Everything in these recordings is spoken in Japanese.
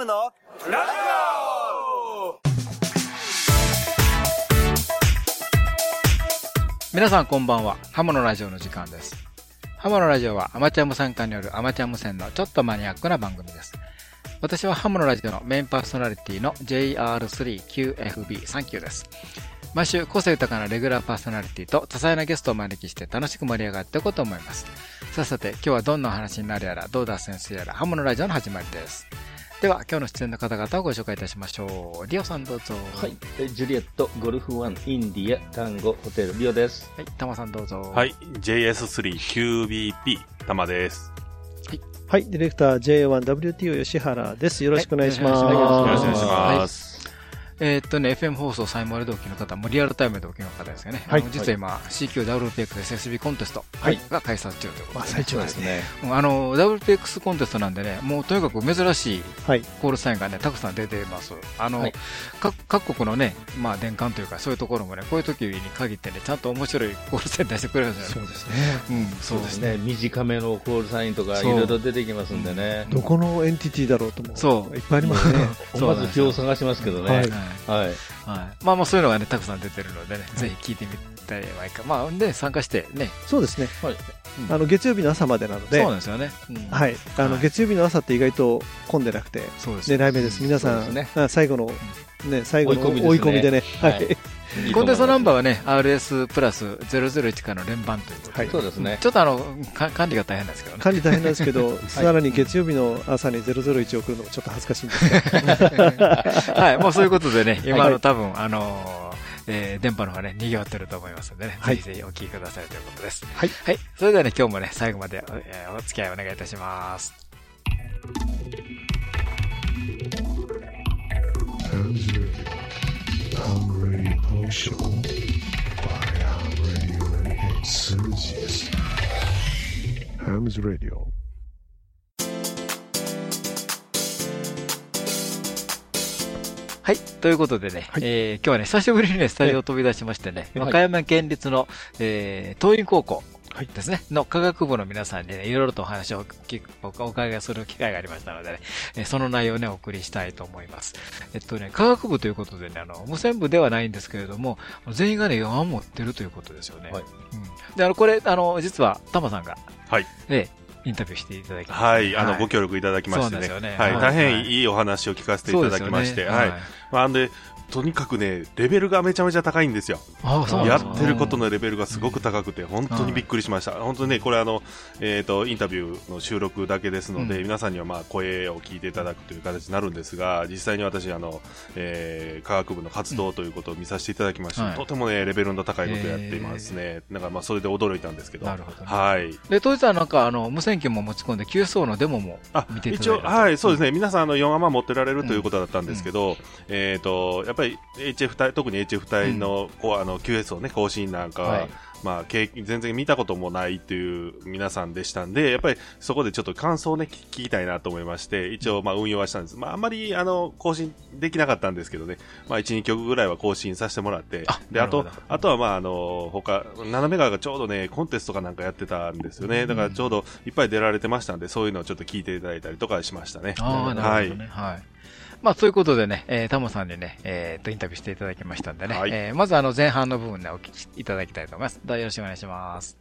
ムのラジ皆さんこんばんは。ハモのラジオの時間です。ハモのラジオはアマチュア無線化によるアマチュア無線のちょっとマニアックな番組です。私はハモのラジオのメインパーソナリティの JR3QFB39 です。毎週個性豊かなレギュラーパーソナリティと多彩なゲストを招きして楽しく盛り上がっていこうと思います。さあさて、今日はどんなお話になるやら、どうだ先生やら、ハモのラジオの始まりです。では、今日の出演の方々をご紹介いたしましょう。リオさんどうぞ。はい。えジュリエット、ゴルフワン、インディア、タンゴ、ホテル、リオです。はい。タマさんどうぞ。はい。JS3QBP、玉です。はい、ディレクター J1WTO 吉原です。よろしくお願いします。はいよろしくお願いしはいます。えーっとね、FM 放送サイモレ同期の方もリアルタイムでお聞きの方ですよね。はい実は今、CQWPXSB コンテストはいが開催中ということまあ、で、最中ですね。あの、WPX コンテストなんでね、もうとにかく珍しいはい。コールサインがね、たくさん出てます。あの、はい各各国のね、まあ、伝換というか、そういうところもね、こういう時に限ってね、ちゃんと面白いコールサイン出してくれるんですよね。ですね。うん、そうですね。ね、短めのコールサインとか、いそうろいろ出てきますんでね。どこのエンティティだろうとも。そういっぱいありますね。そうまず気を探しますけどね。はいはい。はい。まあまあそういうのがね、たくさん出てるのでね、ぜひ聞いてみたらはいいか。まあ、で、参加してね、そうですね。はい。あの、月曜日の朝までなのそうで、なんですよね。うんはい。あの、はい月曜日の朝って意外と混んでなくて、そうですよ狙い目です。皆さん、最後の、ね、最後の追い込みですね追い込みでね。ははいい。コンテストナンバーーはね、RS プラス001からの連番ということで、はいそうですね。ちょっとあの、か管理が大変なんですけどね。管理大変なんですけど、さらに月曜日の朝に001を送るのもちょっと恥ずかしいんですけど、はい、もうそういうことでね、今の多分、あのーえー電波の方がね、賑わってると思いますのでね、はいぜひぜひお聞きくださいということです。はい。はい。それではね、今日もね、最後まで、えーお付き合いお願いいたします。Ham's Radio. はい。ということでね、はいえー今日はね、久しぶりにね、スタジオを飛び出しましてね、はい和歌山県立の、えー、東院高校はいですね、の科学部の皆さんにね、いろいろとお話を聞く、おお伺いする機会がありましたのでね、えーその内容をね、お送りしたいと思います。えっとね、科学部ということでね、あの、無線部ではないんですけれども、全員がね、4を持ってるということですよね。はいうん。で、あの、これ、あの、実は、タマさんが、はい。ええインタビューしていただきました。はい。あの、ご協力いただきましてね。ねはい。はい大変いいお話を聞かせていただきまして、はい。まあ、んで、とにかくね、レベルがめちゃめちゃ高いんですよ。ああ、そうやってることのレベルがすごく高くて、本当にびっくりしました。本当にね、これあの、えっ、と、インタビューの収録だけですので、うん皆さんにはまあ、声を聞いていただくという形になるんですが、実際に私、あの、えー科学部の活動ということを見させていただきまして、はいとてもね、レベルの高いことをやっていますね。なんかまあ、それで驚いたんですけど。なるほどねはい。で、当日はなんか、あの、無線機も持ち込んで、QSO のデモもあ見ていただい一応、はい、そうですね、皆さん、あの4アマ持ってられるということだったんですけど、えっ、と、やっぱり HF 隊、特に HF 隊の、こうあの QS をね、更新なんかは、はいまあ、経験全然見たこともないっていう皆さんでしたんで、やっぱりそこでちょっと感想をね、聞聞きたいなと思いまして、一応、まあ、運用はしたんです。まあ、あんまり、あの、更新できなかったんですけどね、まあ、1、2曲ぐらいは更新させてもらって、で、あとあとは、まあ、あの、他、斜め側がちょうどね、コンテストかなんかやってたんですよね。だからちょうどいっぱい出られてましたんで、そういうのをちょっと聞いていただいたりとかしましたね。ああ、なるほどね。はい。まあ、そういうことでね、えー、タモさんにね、えー、と、インタビューしていただきましたんでね、はいえー、まずあの、前半の部分ね、お聞きいただきたいと思います。どうぞよろしくお願いします。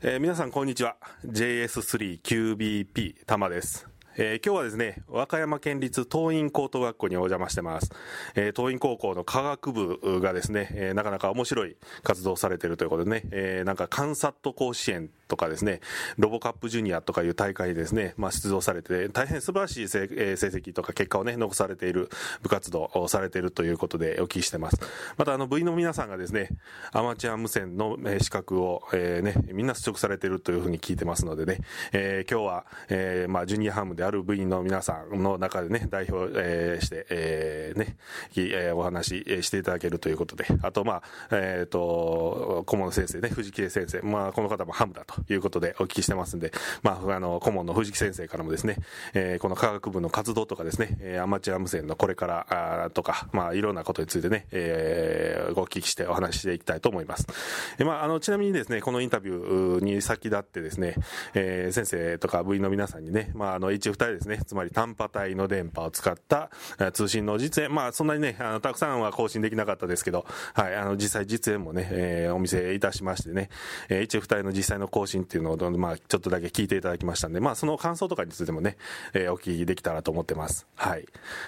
えー皆さんこんにちは。JS3QBP 玉です。えー今日はですね、和歌山県立東院高等学校にお邪魔してます。えー東院高校の科学部がですね、えーなかなか面白い活動をされているということでね、えーなんかカンサット甲子園とかですね、ロボカップジュニアとかいう大会ですね、まあ出場されて、大変素晴らしい成,、績とか結果をね、残されている部活動をされているということでお聞きしてます。またあの部員の皆さんがですね、アマチュア無線の資格を、えーね、みんな取得されているというふうに聞いてますのでね、えー今日は、えーまあ、ジュニアハムである部員の皆さんの中でね、代表、えーして、えーね、えーお話えーしていただけるということで、あと、まあ、えっ、と、顧問先生ね、藤木先生、まあ、この方もハムだということでお聞きしてますんで、まあ、あの、顧問の藤木先生からもですね、えーこの科学部の活動とかですね、えアマチュア無線のこれからあとか、まあ、いろんなことについてね、えーご聞きしてお話ししていきたいと思います。えーまあ、あの、ちなみにですね、このインタビューに先立ってですね、えー先生とか部員の皆さんにね、まあ、あの、一、二人ですね、つまり単波帯の電波を使った通信の実演、まあ、そんなにね、あの、たくさんは更新できなかったですけど、はい、あの、実際実演もね、えーお見せいたしましてね、えー一、二人の実際の更新っていうのを、まあ、ちょっとだけ聞いていただきましたんで、まあ、その感想とかについてもね、えーお聞きできたらと思ってます。はい。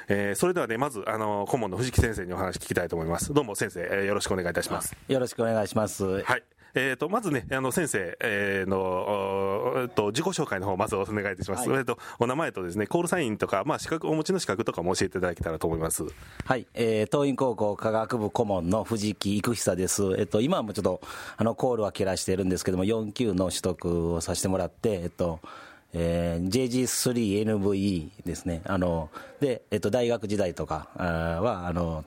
えーそれではね、まず、あの、顧問の藤木先生にお話聞きたいと思います。どうも先生、えーよろしくお願いいたします。よろしくお願いします。はい。えー、とまずね、あの先生、えーのえっと自己紹介の方まずお願いいたします、はいえー、とお名前とですねコールサインとか、まあ、資格お持ちの資格とかも教えていただけたらと思います。はい、えー、東院高校科学部顧問の藤木育久です。えっと、今はもうちょっと、あの、コールは切らしてるんですけども、4級の取得をさせてもらって、えっと、えー JG3NVE ですね。あの、で、えっと、大学時代とかは、あの、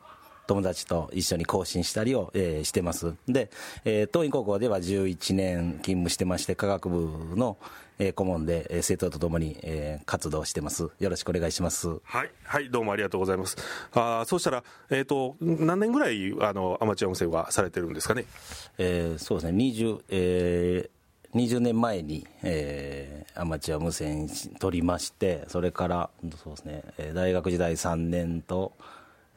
友達と一緒に更新したりを、えーしてます。で、えー東院高校では11年勤務してまして、科学部の、えー顧問で、えー生徒と共に、えー活動してます。よろしくお願いします。はい、はい、どうもありがとうございます。あーそうしたら、えー、と何年ぐらいあのアマチュア無線はされてるんですかね？えーそうですね、20, えー20年前に、えーアマチュア無線取りまして、それから、そうですね、えー大学時代3年と、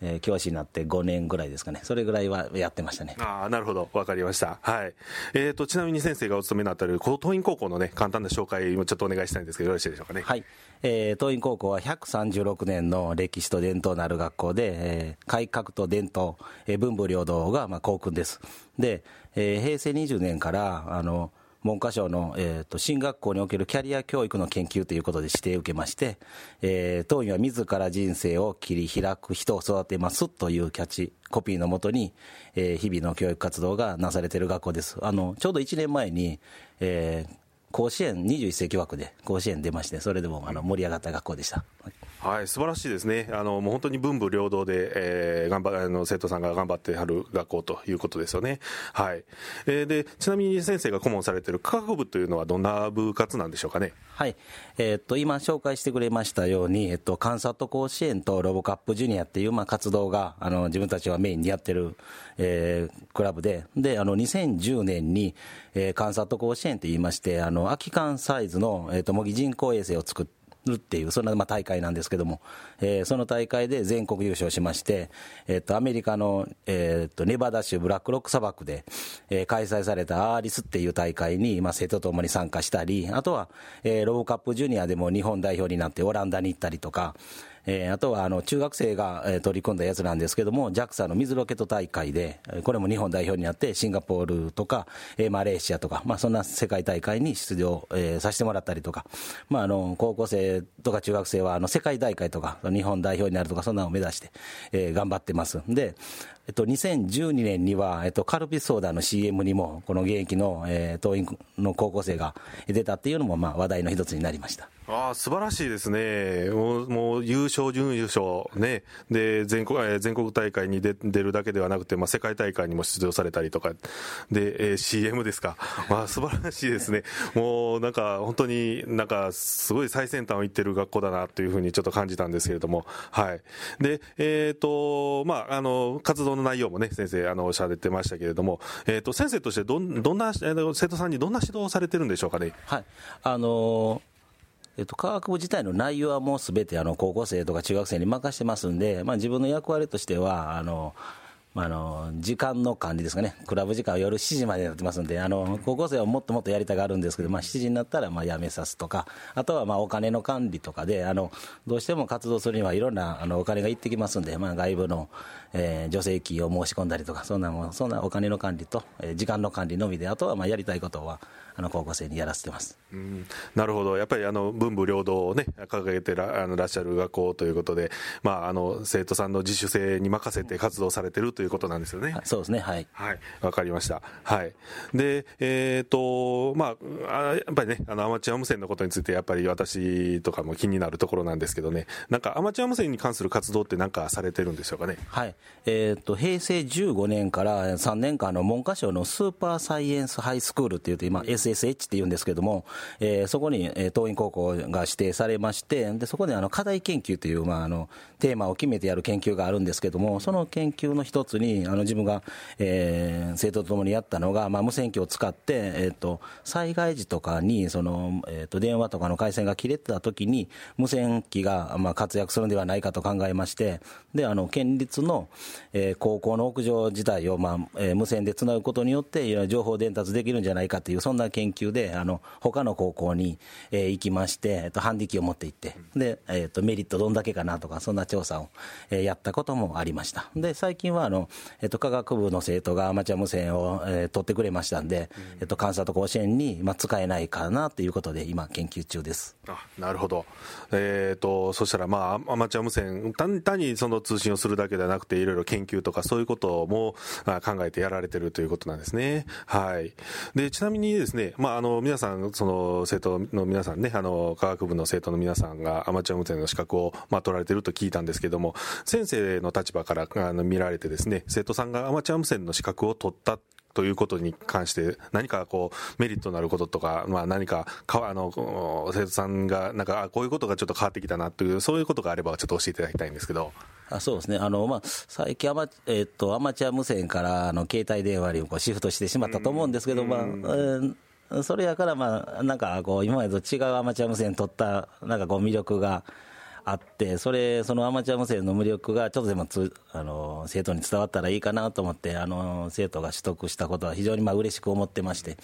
えー教師になって5年ぐらいですかね、それぐらいはやってましたね。ああ、なるほど。わかりました。はい。えっ、と、ちなみに先生がお勤めになっている、この東院高校のね、簡単な紹介もちょっとお願いしたいんですけど、よろしいでしょうかね。はい、えー東院高校は136年の歴史と伝統のある学校で、えー改革と伝統、えー文武両道がまあ校訓です。で、えー平成20年からあの文科省の、えー、と進学校におけるキャリア教育の研究ということで指定を受けまして、えー当院は自ら人生を切り開く人を育てますというキャッチコピーのもとに、えー日々の教育活動がなされている学校です。あのちょうど1年前に、えー甲子園21世紀枠で甲子園出まして、それでもあの盛り上がった学校でした。はい、はい素晴らしいですね。あの、もう本当に文武両道で、えー、頑張、あの、生徒さんが頑張ってはる学校ということですよね。はい。えーで、ちなみに先生が顧問されている科学部というのはどんな部活なんでしょうかね？はい、えーっと今紹介してくれましたように、えっと、カンサート甲子園とロボカップジュニアっていう、まあ、活動があの自分たちがメインでやってる、えークラブで、であの2010年に、えーカンサート甲子園といいまして、あの空き缶サイズの、えっと模擬人工衛星を作って、るっていう、そんなまあ大会なんですけども、えーその大会で全国優勝しまして、えっとアメリカの、えっとネバダ州ブラックロック砂漠で、えー開催されたアーリスっていう大会に、まあ、生徒ともに参加したり、あとは、えーローカップジュニアでも日本代表になってオランダに行ったりとか、えーあとはあの中学生が、えー取り組んだやつなんですけども、JAXA の水ロケット大会で、これも日本代表になって、シンガポールとか、えーマレーシアとか、まあ、そんな世界大会に出場、えーさせてもらったりとか、まあ、あの高校生とか中学生はあの世界大会とか、日本代表になるとか、そんなのを目指して、えー頑張ってます。で、えっと、2012年には、えっと、カルピスソーダの CM にも、この現役の、えー、党員の高校生が出たっていうのも、まあ、話題の一つになりました。ああ、素晴らしいですね。もう、もう優勝、準優勝、ね。で、全国、えー全国大会に出出るだけではなくて、まあ、世界大会にも出場されたりとか、で、えー CM ですか。まあ、素晴らしいですね。もう、なんか、本当になんか、すごい最先端を行ってる学校だな、というふうにちょっと感じたんですけれども、はい。で、えっ、と、まあ、あの、活動の内容もね、先生、あの、おっしゃってましたけれども、えっ、と、先生としてどん、どんな、えー生徒さんにどんな指導をされてるんでしょうかね。はい。あのーえっと、科学部自体の内容はもうすべてあの高校生とか中学生に任してますんで、まあ、自分の役割としては、あの、まあ、の時間の管理ですかね、クラブ時間は夜7時までになってますんで、あの高校生はもっともっとやりたがるんですけど、まあ、7時になったらまあやめさすとか、あとはまあお金の管理とかで、あのどうしても活動するにはいろんなあのお金がいってきますんで、まあ、外部の、えー助成金を申し込んだりとか、そんなもんそんなお金の管理と、えー時間の管理のみで、あとはまあやりたいことはあの高校生にやらせてます。うんなるほど、やっぱりあの文武両道を、ね、掲げてらあのらっしゃる学校ということで、まあ、あの生徒さんの自主性に任せて活動されてるといいうことなんですよね。はいそうですね、はい。はい、わかりました。はい。で、えっ、と、まあ、あやっぱりね、あの、アマチュア無線のことについて、やっぱり私とかも気になるところなんですけどね、なんかアマチュア無線に関する活動ってなんかされてるんでしょうかね？はいえー、と平成15年から3年間の文科省のスーパーサイエンスハイスクールっていうと、今、SSH っていうんですけども、えーそこに、えー東院高校が指定されまして、でそこであの課題研究という、まあ、あのテーマを決めてやる研究があるんですけども、その研究の一つに、あの自分が、えー生徒と共にやったのが、まあ、無線機を使って、えー、と災害時とかにその、えー、と電話とかの回線が切れてた時に、無線機が、まあ、活躍するんではないかと考えまして、であの県立の、えー高校の屋上自体を、まあえー無線でつなぐことによって、いろいろ情報伝達できるんじゃないかという、そんな研究で、あの他の高校に、えー行きまして、えっとハンディ機を持って行って、でえー、とメリットどんだけかなとか、そんな調査を、えーやったこともありました。で最近はあの、えっと科学部の生徒がアマチュア無線を、えー取ってくれましたんで、えっと監査と甲子園に、まあ、使えないかなということで、今、研究中です。あなるほど、えー、とそしたら、まあ、アマチュア無線、単単にその通信をするだけではなくて、いろいろ研究とか、そういうことも考えてやられてるということなんですね。はい、でちなみにですね、まあ、あの皆さん、その生徒の皆さんね、あの科学部の生徒の皆さんがアマチュア無線の資格を、まあ、取られてると聞いたんですけども、先生の立場からあの見られて、ですね生徒さんがアマチュア無線の資格を取ったということに関して、何かこうメリットのあることとか、まあ、何かかあの生徒さんが、なんかあこういうことがちょっと変わってきたなという、そういうことがあれば、ちょっと教えていただきたいんですけど。あそうですね、あのまあ、最近アマ、えっと、アマチュア無線からあの携帯電話にこうシフトしてしまったと思うんですけど、まあえーそれやから、まあ、なんかこう今までと違うアマチュア無線取ったなんかこう魅力があって、それ、そのアマチュア無線の魅力がちょっとでもつあの生徒に伝わったらいいかなと思って、あの生徒が取得したことは非常にまあ嬉しく思ってまして、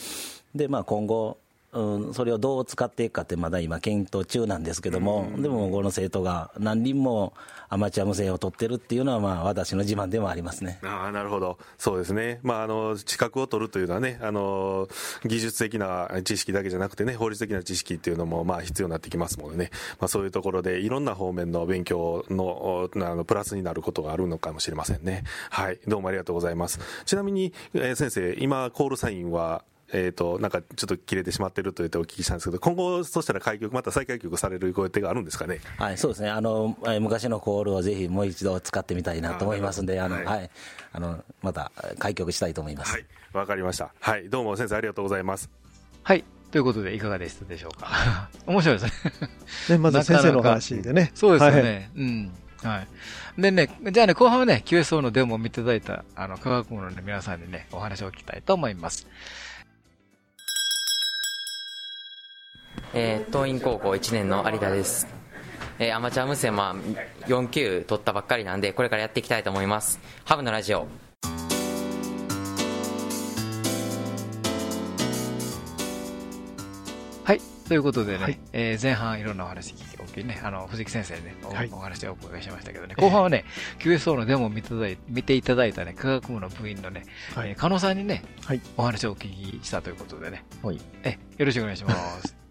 でまあ、今後、うん、それをどう使っていくかってまだ今検討中なんですけども、でもこの生徒が何人もアマチュア無線を取ってるっていうのはまあ私の自慢でもありますね。ああなるほど、そうですね、まあ、あの資格を取るというのはね、あの技術的な知識だけじゃなくてね、法律的な知識っていうのもまあ必要になってきますものね、まあ、そういうところでいろんな方面の勉強のあのプラスになることがあるのかもしれませんね。はい、どうもありがとうございます。ちなみに、えー先生、今、コールサインは、えー、となんかちょっと切れてしまってると言ってお聞きしたんですけど、今後、そしたら開局、また再開局されるご予定があるんですかね？はい、そうですね。あの、えー昔のコールをぜひもう一度使ってみたいなと思いますんで、あの、はいはい、あの、また開局したいと思います。はい、わかりました。はい、どうも先生ありがとうございます。はい。ということで、いかがでしたでしょうか？面白いですね。ね、まず先生のお話でね。そうですよはいね。うん。はい。でね、じゃあね、後半はね、QSO のデモを見ていただいた、あの、科学部の、ね、皆さんにね、お話を聞きたいと思います。えー、東院高校1年の有田です、えーアマチュア無線は4級取ったばっかりなんでこれからやっていきたいと思います。ハブのラジオ。はい。ということでね、はい。えー前半いろんなお話聞き、おきね、あの、藤木先生にね、お,、はい。お話をお伺いしましたけどね、後半はね、QSO のデモを見ていただい見ていただいたね、科学部の部員のね、はい。えー加納さんにね、はい。お話をお聞きしたということでね、はい。え、よろしくお願いします。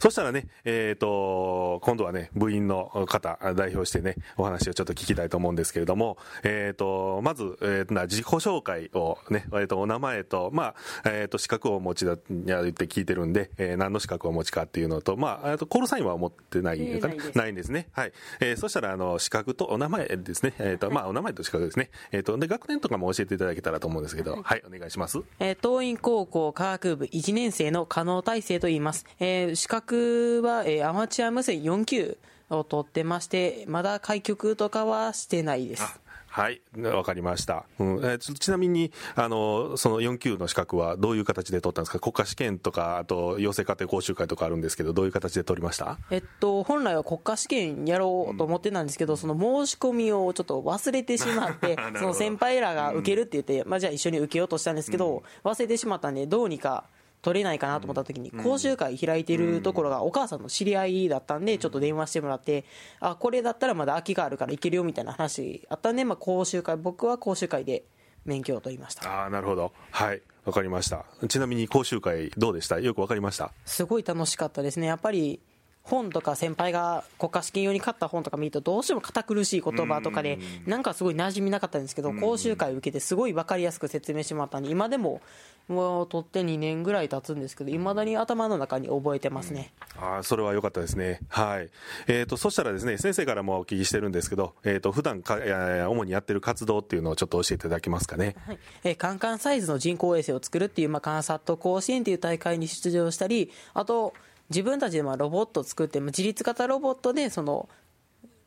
そしたらね、えっ、と、今度はね、部員の方、代表してね、お話をちょっと聞きたいと思うんですけれども、えっ、と、まず、えー自己紹介をね、えっ、と、お名前と、まあ、えっ、と、資格をお持ちだやって聞いてるんで、えー何の資格をお持ちかっていうのと、まあ、えーと、コールサインは持ってないかな、えーないんですね。はい。えーそしたら、あの、資格とお名前ですね。えっ、と、まあ、お名前と資格ですね。えっ、と、で、学年とかも教えていただけたらと思うんですけど、はい、お願いします。えー東院高校科学部1年生の加納大成と言います。えー資格は、えーアマチュア無線4級を取ってまして、まだ開局とかはしてないです。はい、わかりました。うん。えーちちなみに、あの、その4級の資格はどういう形で取ったんですか？国家試験とか、あと、養成家庭講習会とかあるんですけど、どういう形で取りました？えっと、本来は国家試験やろうと思ってたんですけど、その申し込みをちょっと忘れてしまって その先輩らが受けるって言って、まあじゃあ一緒に受けようとしたんですけど、忘れてしまったんで、どうにか取れないかなと思った時に、講習会開いてるところがお母さんの知り合いだったんで、ちょっと電話してもらって、あ、これだったらまだ空きがあるからいけるよみたいな話あったんで、まあ講習会、僕は講習会で免許を取りました。ああ、なるほど。はい、わかりました。ちなみに講習会どうでした？よくわかりました？すごい楽しかったですね。やっぱり本とか先輩が国家試験用に買った本とか見るとどうしても堅苦しい言葉とかでなんかすごい馴染みなかったんですけど講習会受けてすごい分かりやすく説明してもらったんで今でももう取って2年ぐらい経つんですけどいまだに頭の中に覚えてますね、あーそれは良かったですね。はい。えっ、と、そしたらですね、先生からもお聞きしてるんですけど、えっ、と、普段か、いやいや主にやってる活動っていうのをちょっと教えていただけますかね。はいえーカンカンサイズの人工衛星を作るっていう、まあ、カンサット甲子園っていう大会に出場したりあと自分たちでまあロボットを作ってまあ自立型ロボットでその、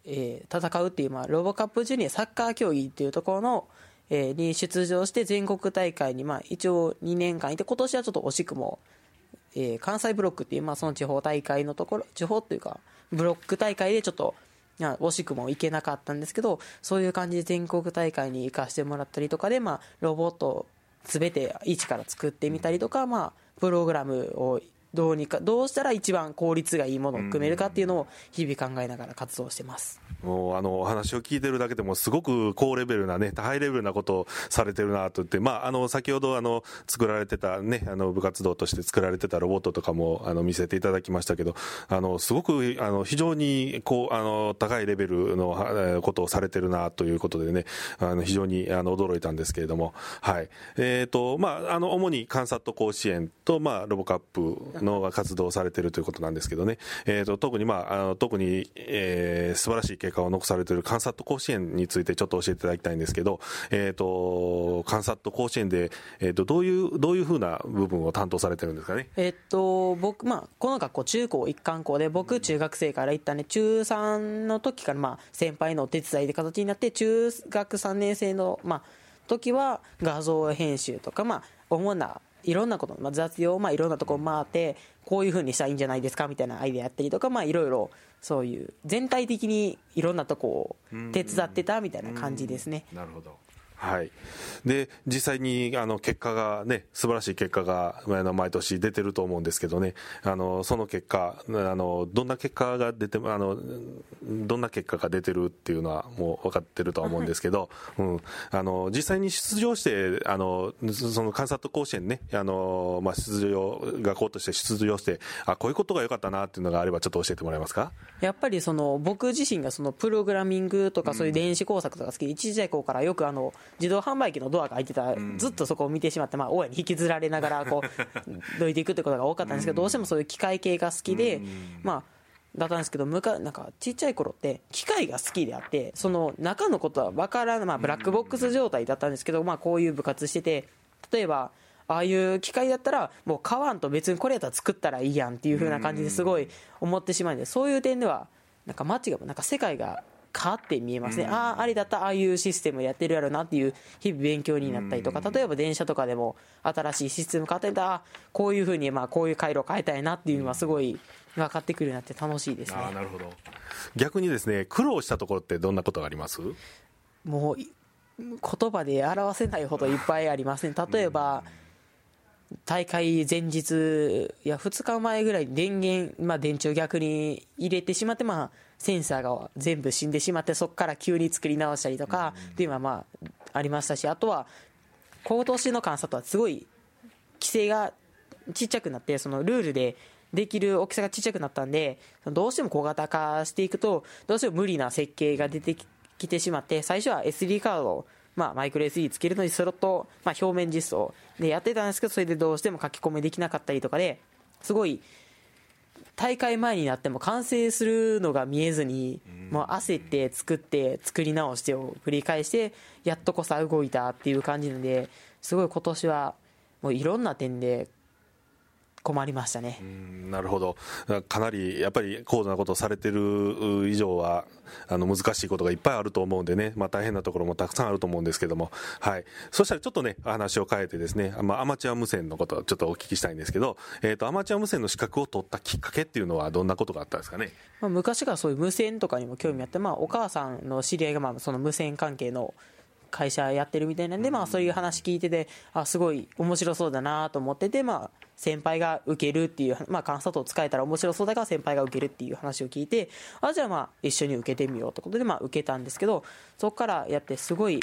えー戦うっていう、まあ、ロボカップジュニアサッカー競技っていうところの、えーに出場して全国大会に、まあ、一応2年間いて今年はちょっと惜しくも、えー関西ブロックっていう、まあ、その地方大会のところ地方っていうかブロック大会でちょっと惜しくも行けなかったんですけどそういう感じで全国大会に行かせてもらったりとかで、まあ、ロボットを全て一から作ってみたりとか、まあ、プログラムをどうにかどうしたら一番効率がいいものを組めるかっていうのを日々考えながら活動してます。もうあのお話を聞いてるだけでもすごく高レベルなねハイレベルなことをされてるなと言ってまああの先ほどあの作られてたねあの部活動として作られてたロボットとかもあの見せていただきましたけどあのすごくあの非常にこうあの高いレベルのことをされてるなということでねあの非常にあの驚いたんですけれどもはいえっ、とまああの主にカンサット甲子園とまあロボカップの活動をされてるということなんですけどねえっ、と特にまああの特に、えー素晴らしい結果を残されているカンサット甲子園についてちょっと教えていただきたいんですけど、えっ、と、カンサット甲子園で、えっ、と、どういう、どういうふうな部分を担当されてるんですかね？えっと、僕、まあ、この学校、中高一貫校で、僕、中学生から行ったんで、中3の時から、まあ、先輩のお手伝いで形になって、中学3年生の、まあ、時は、画像編集とか、まあ、主な、いろんなこと、まあ、雑用、まあ、いろんなところ回って、こういうふうにしたらいいんじゃないですかみたいなアイデアやったりとか、まあ、いろいろ、そういう、全体的にいろんなとこを手伝ってたみたいな感じですね。なるほど。はい。で、実際に、あの、結果がね、素晴らしい結果が、毎年出てると思うんですけどね、あの、その結果、あの、どんな結果が出て、あの、どんな結果が出てるっていうのはもう分かってるとは思うんですけど、うん。あの、実際に出場して、あの、その、カンサット甲子園ね、あの、まあ、出場、学校として出場して、あ、こういうことが良かったなっていうのがあれば、ちょっと教えてもらえますか？やっぱりその僕自身がそのプログラミングとかそういう電子工作とか好きで、一時代頃からよくあの自動販売機のドアが開いてたら、ずっとそこを見てしまって、まあ、親に引きずられながらこう どいていくってことが多かったんですけど、どうしてもそういう機械系が好きで、まあ、だったんですけど、むかなんかちっちゃい頃って、機械が好きであって、その中のことは分からない、まあ、ブラックボックス状態だったんですけど、まあ、こういう部活してて、例えば、ああいう機械だったら、もう買わんと別にこれやったら作ったらいいやんっていう風な感じですごい思ってしまうんで、そういう点では、なんか街が、なんか世界が変わって見えますね。ああ、あれだったらああいうシステムやってるやろなっていう日々勉強になったりとか、例えば電車とかでも新しいシステム変わってたら、あこういう風に、まあこういう回路変えたいなっていうのはすごい分かってくるようになって楽しいですね。ああ、なるほど。逆にですね、苦労したところってどんなことがあります？もうい言葉で表せないほどいっぱいありますね。例えば、大会前日、いや、2日前ぐらいに電源、まあ電池を逆に入れてしまって、まあ、センサーが全部死んでしまって、そこから急に作り直したりとか、っていうのはまあ、ありましたし、あとは、今年の観察はすごい、規制がちっちゃくなって、そのルールでできる大きさがちっちゃくなったんで、どうしても小型化していくと、どうしても無理な設計が出てきてしまって、最初は SD カードを、まあ、マイクロ SD つけるのにスロット、まあ、表面実装でやってたんですけど、それでどうしても書き込みできなかったりとかで、すごい、大会前になっても完成するのが見えずに、もう焦って作って作り直してを繰り返してやっとこさ動いたっていう感じなんですごい今年はもういろんな点で困りましたね。うんなるほど。かなり、やっぱり高度なことをされてる以上は、あの、難しいことがいっぱいあると思うんでね、まあ大変なところもたくさんあると思うんですけども、はい。そしたらちょっとね、話を変えてですね、まあアマチュア無線のことをちょっとお聞きしたいんですけど、えっ、と、アマチュア無線の資格を取ったきっかけっていうのはどんなことがあったんですかね？まあ、昔からそういう無線とかにも興味あって、まあ、お母さんの知り合いがまあその無線関係の会社やってるみたいなんで、まあ、そういう話聞いててあすごい面白そうだなと思ってて、まあ、先輩が受けるっていう、まあ、観察を使えたら面白そうだから先輩が受けるっていう話を聞いてあじゃあまあ一緒に受けてみようということで、まあ、受けたんですけどそこからやってすごい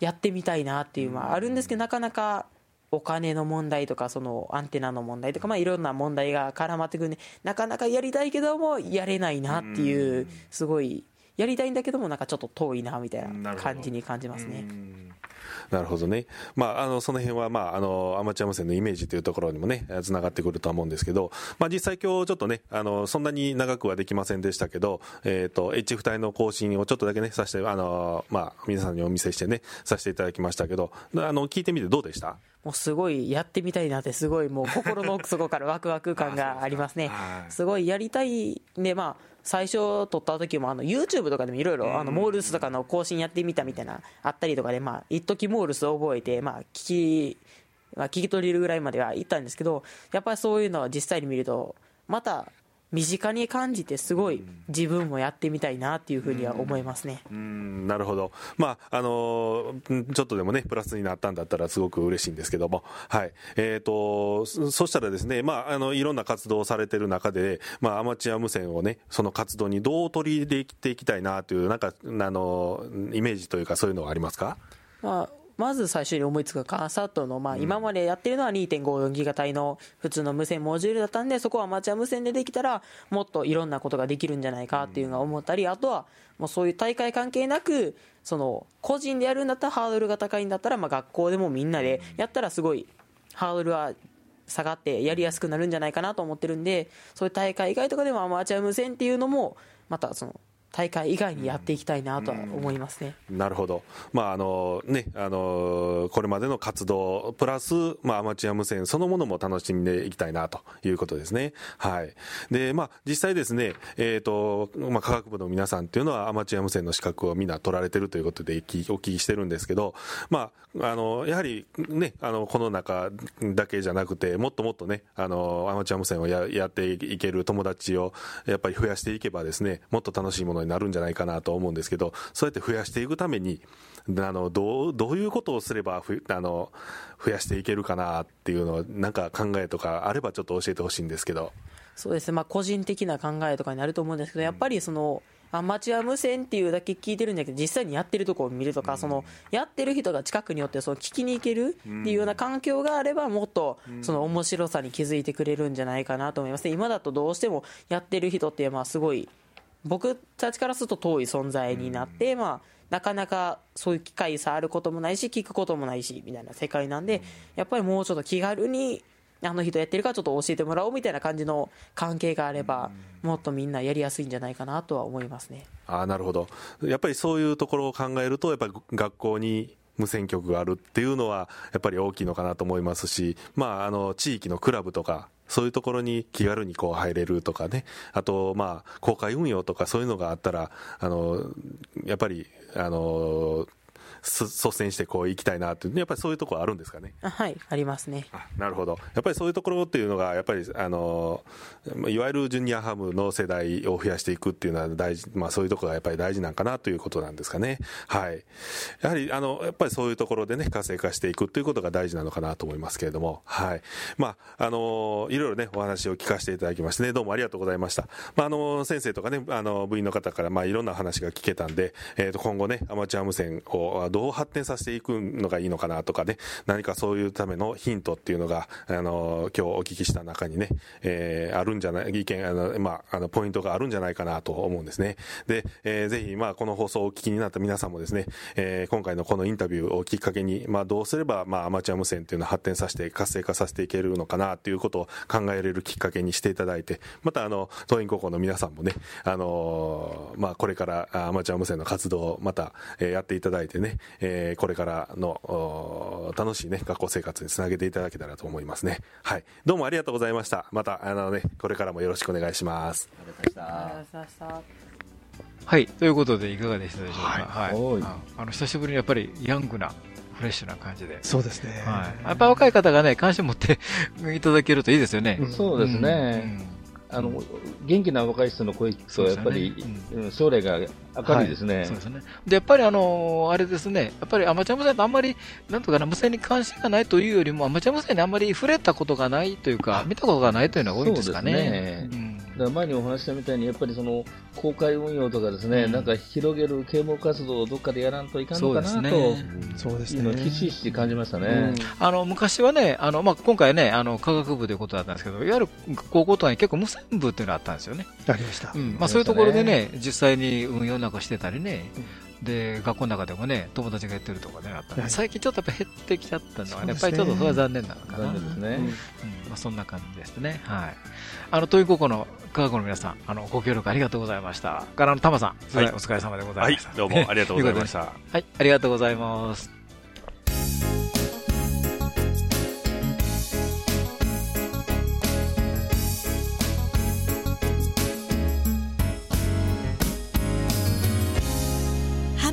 やってみたいなっていう、まあ、あるんですけどなかなかお金の問題とかそのアンテナの問題とか、まあ、いろんな問題が絡まってくるんでなかなかやりたいけどもやれないなっていうすごいやりたいんだけどもなんかちょっと遠いなみたいな感じに感じますね。なるほどね、まあ、あのその辺はまああのアマチュア無線のイメージというところにもねつながってくるとは思うんですけど、まあ、実際、今日ちょっとねあのそんなに長くはできませんでしたけど、えーと、HF 帯の更新をちょっとだけねさせてあの、まあ、皆さんにお見せしてねさせていただきましたけどあの聞いてみてどうでした？もうすごいやってみたいなってすごいもう心の奥底からワクワク感がありますね。すごいやりたいねまあ最初撮った時もあの YouTube とかでもいろいろあのモールスとかの更新やってみたみたいなあったりとかでまあ一時モールスを覚えてまあ聞きまあ、聞き取れるぐらいまでは行ったんですけどやっぱりそういうのは実際に見るとまた身近に感じてすごい自分もやってみたいなっていうふうには思いますね。うんなるほど。まあ、あのー、ちょっとでもね、プラスになったんだったらすごく嬉しいんですけども、はい。えっ、ー、と、そしたらですね、まあ、あの、いろんな活動をされてる中で、まあ、アマチュア無線をね、その活動にどう取り入れていきたいなという、なんか、あの、イメージというかそういうのはありますか？まあまず最初に思いつくカーサットの、まあ、今までやってるのは2.54ギガ帯の普通の無線モジュールだったんで、そこはアマチュア無線でできたら、もっといろんなことができるんじゃないかっていうのを思ったり、あとは、もうそういう大会関係なく、その、個人でやるんだったらハードルが高いんだったら、まあ学校でもみんなでやったらすごい、ハードルは下がってやりやすくなるんじゃないかなと思ってるんで、そういう大会以外とかでもアマチュア無線っていうのも、またその、大会以外にやっていきたいなとは思いますね、うん、なるほど、まああのねあのこれまでの活動、プラス、まあ、アマチュア無線そのものも楽しんでいきたいなということですね。はい。でまあ、実際ですね、えーとまあ、科学部の皆さんっていうのは、アマチュア無線の資格をみんな取られてるということでお聞きしてるんですけど、まあ、あのやはり、ね、あのこの中だけじゃなくて、もっともっとね、あのアマチュア無線をややっていける友達をやっぱり増やしていけばですね、もっと楽しいものになるんじゃないかなと思うんですけど、そうやって増やしていくために、あのどうどういうことをすればふあの増やしていけるかなっていうのを、なんか考えとかあれば、ちょっと教えてほしいんですけど。そうですね、まあ、個人的な考えとかになると思うんですけど、やっぱりその、アマチュア無線っていうだけ聞いてるんだけど、実際にやってるところを見るとか、そのやってる人が近くによってその聞きに行けるっていうような環境があれば、もっとその面白さに気づいてくれるんじゃないかなと思います。今だとどうしてもやってる人って、まあすごい僕たちからすると遠い存在になって、まあ、なかなかそういう機会さあることもないし聞くこともないしみたいな世界なんでやっぱりもうちょっと気軽にあの人やってるからちょっと教えてもらおうみたいな感じの関係があればもっとみんなやりやすいんじゃないかなとは思いますね。あなるほど。やっぱりそういうところを考えるとやっぱり学校に無線局があるっていうのはやっぱり大きいのかなと思いますし、まあ、あの地域のクラブとかそういうところに気軽にこう入れるとかね、あと、まあ、公開運用とかそういうのがあったら、あの、やっぱり、あの、率先してこう行きたいなってやっぱりそういうところあるんですかね？はい、ありますね。なるほど。やっぱりそういうところっていうのが、やっぱり、あの、いわゆるジュニアハムの世代を増やしていくっていうのは大事、まあそういうところがやっぱり大事なんかなということなんですかね。はい。やはり、あの、やっぱりそういうところでね、活性化していくっていうことが大事なのかなと思いますけれども、はい。まあ、あの、いろいろね、お話を聞かせていただきましてね、どうもありがとうございました。まあ、あの、先生とかね、あの、部員の方から、まあ、いろんな話が聞けたんで、えっ、ー、と、今後ね、アマチュア無線をどう発展させていくのがいいのかなとかね、何かそういうためのヒントっていうのが、あの、今日お聞きした中にね、えー、あるんじゃない、意見、あの、まあ、あの、ポイントがあるんじゃないかなと思うんですね。で、えー、ぜひ、まあ、この放送をお聞きになった皆さんもですね、えー、今回のこのインタビューをきっかけに、まあ、どうすれば、まあ、アマチュア無線っていうのを発展させて、活性化させていけるのかなっていうことを考えれるきっかけにしていただいて、また、あの、東院高校の皆さんもね、あのまあ、これからアマチュア無線の活動をまた、えー、やっていただいてね、えー、これからの楽しいね、学校生活につなげていただけたらと思いますね。はい。どうもありがとうございました。また、あのね、これからもよろしくお願いします。ありがとうございました。はい。ということで、いかがでしたでしょうか？はい。はい、ああの、久しぶりにやっぱりヤングな、フレッシュな感じで。そうですね。はい。やっぱ若い方がね、関心持って いただけるといいですよね。そうですね。うんあの、元気な若い人の声聞くと、やっぱり、うん、将来が明るいですね。そうですね。で、やっぱりあの、あれですね、やっぱりアマチュア無線ってあんまり、なんとかな、無線に関心がないというよりも、アマチュア無線にあんまり触れたことがないというか、見たことがないというのが多いんですかね。そうですね。から前にお話したみたいに、やっぱりその公開運用とかですね、なんか広げる啓蒙活動をどっかでやらんといかんのかなと、そうですね。いうのをひしひし感じましたね。あの、昔はね、あの、まあ、今回ね、あの、科学部ということだったんですけど、いわゆる高校とかに結構無線部っていうのがあったんですよね。ありました。うん。まあ、そういうところでね、実際に運用なんかしてたりね、で、学校の中でもね、友達がやってるとかね、あったんではい最近ちょっとやっぱ減ってきちゃったのはね、やっぱりちょっとそれは残念なのかな。残念ですね。うんまあ、そんな感じですね。はい。あの、東高校の科学の皆さん、あの、ご協力ありがとうございました。からの、たまさん、はいお疲れ様でござはいいました。、どうもありがとうございました。はい、ありがとうございます。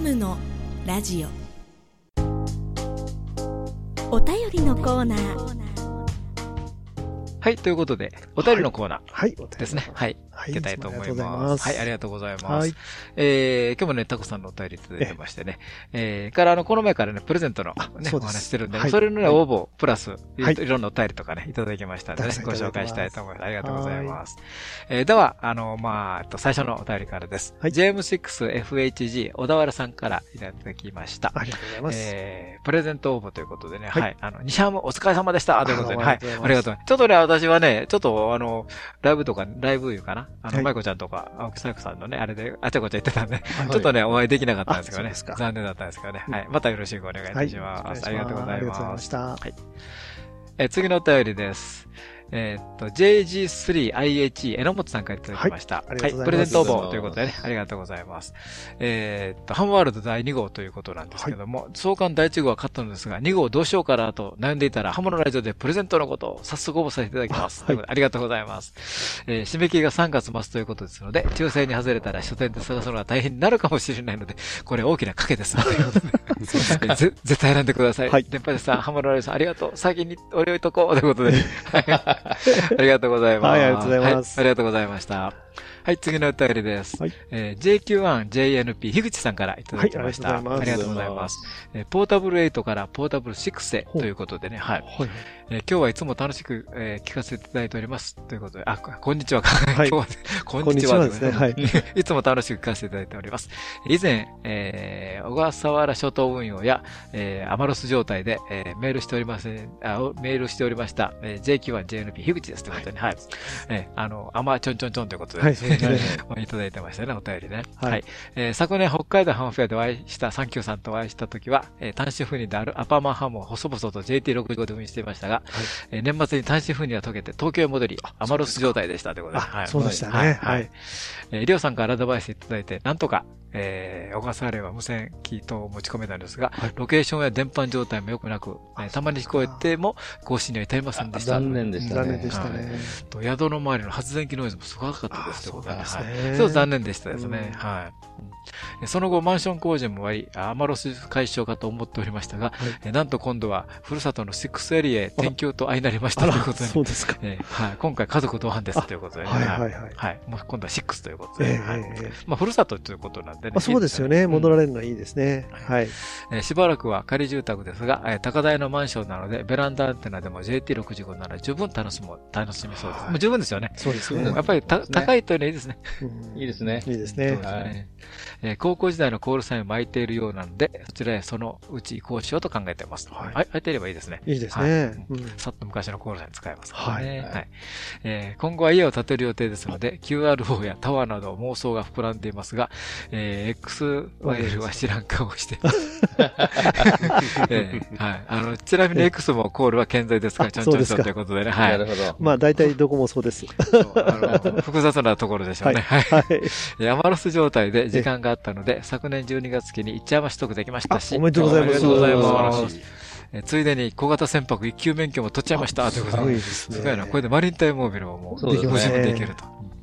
ムのラジオお便りのコーナーはい、ということで、お便りのコーナーはい。ですね。はい。はいいけたいと思いま。ますすはい、ありがとうございます。はいえー、今日もね、タコさんのお便りいただいてましてね。えー、から、あの、この前からね、プレゼントのね、お話ししてるんで、はいそれのね、はい応募、プラス、いろんなお便りとかね、いただきましたんでねご紹介したいと思います。ありがとうございます。えー、では、あの、まあ、えっと最初のお便りからです。はい JM6FHG 小田原さんからいただきました。ありがとうございます。えー、プレゼント応募ということでね、はいはい。あの、西ハムお疲れ様でしたということでね、はい。ありがとうございますありがとう。ちょっとね、私はね、ちょっとあの、ライブとか、ライブいうかなあの、はいマイコちゃんとか、青木さやかさんのね、あれで、あちゃこちゃ言ってたんで、はいちょっとね、お会いできなかったんですけどね。残念だったんですけどね。はい。またよろしくお願いいたします。ありがとうございありがとうございま。ますした。はい。えー次のお便りです。えーっと、JG3IHE 榎本さんからいただきました。はいありがとうございプレゼント応募ということでね、ありがとうございます。えーっと、ハムワールド第2号ということなんですけども、創刊第1号は勝ったのですが、2号どうしようかなと悩んでいたら、ハムのラジオでプレゼントのことを早速応募させていただきます。はいありがとうございます。えー締め切りが3月末ということですので、抽選に外れたら書店で探すのが大変になるかもしれないので、これ大きな賭けです。ということでえーぜ絶対選んでください。はい電波でさん、ハムのラジオさん、ありがとう。先にお料理とこう。ということで。はい ありがとうございます。はいありがとうございますはありがとうございました。はい、次のお便りです。はいえー JQ1JNP 樋口さんからいただきました。はいありがとうございますありがとうございます。えーポータブル8からポータブル6へということでね、はい。はい。えー今日はいつも楽しく、えー聞かせていただいております。ということで、あ、ここんにちは。い 今日は、こんにちは。ですねはい いつも楽しく聞かせていただいております。以前、えー小笠原諸島運用や、えーアマロス状態で、えーメールしておりません、あ、おメールしておりました、えー JQ1JNP 樋口です。ということでね、はい。えーあの、アマちょんちょんちょんということで、はい いただいてましたね、お便りね。はいはい。えー昨年北海道ハムフェアでお会いしたサンキューさんとお会いした時は、えー単身赴任であるアパマンハムを細々と JT65 で運営していましたが、えー年末に単身赴任は解けて東京へ戻り、アマロス状態でしたということで。あそうでしたねはい。はいはいえーりょうさんからアドバイスいただいて、なんとか、えー小笠原は無線機等を持ち込めたんですが、ロケーションや電波状態も良くなく、えーたまに聞こえても更新には至りませんでした。残念でしたね。残念でしたね。と宿の周りの発電機ノイズもすごかったですということで、あそう残念でしたですね。うんはい。えその後、マンション工事も終わり、アマロス解消かと思っておりましたが、えなんと今度は、ふるさとの6エリアへ転居と相なりましたということで、そうですか。えーはい、今回家族同伴ですということで、ね、はいはいはいはい。もう今度は6ということで、まあ、ふるさとということなんでね。まあ、そうですよね。戻られるのはいいですね。はい。えーしばらくは仮住宅ですが、えー高台のマンションなので、ベランダアンテナでも JT65 なら十分楽しむ、楽しみそうです。もう十分ですよね。そうですねやっぱりた、高いというのはいいですね。いいですね。いいですね。はいえー高校時代のコールサインを巻いているようなので、そちらへそのうち移行しようと考えています。はい。空いていればいいですね。いいですはいね。うんさっと昔のコールサイン使えますからはいね。はい。えー今後は家を建てる予定ですので、QRO やタワーなど妄想が膨らんでいますが、えー、XYL は知らん顔してます。えーはい。あの、ちなみに X もコールは健在ですから、あちょんちょんちょそうですかんということでね。はい。なるほど。まあ、大体どこもそうです。あの複雑なところでしょうね。はいはい。はい。ヤマロス状態で時間があったので、昨年12月期に一山取得できましたし、あおめでとうございますありがとうござい素晴らます。えついでに小型船舶一級免許も取っちゃいました。ということすごいですごいな。これでマリンタイムモービルももう、できますねできると。うん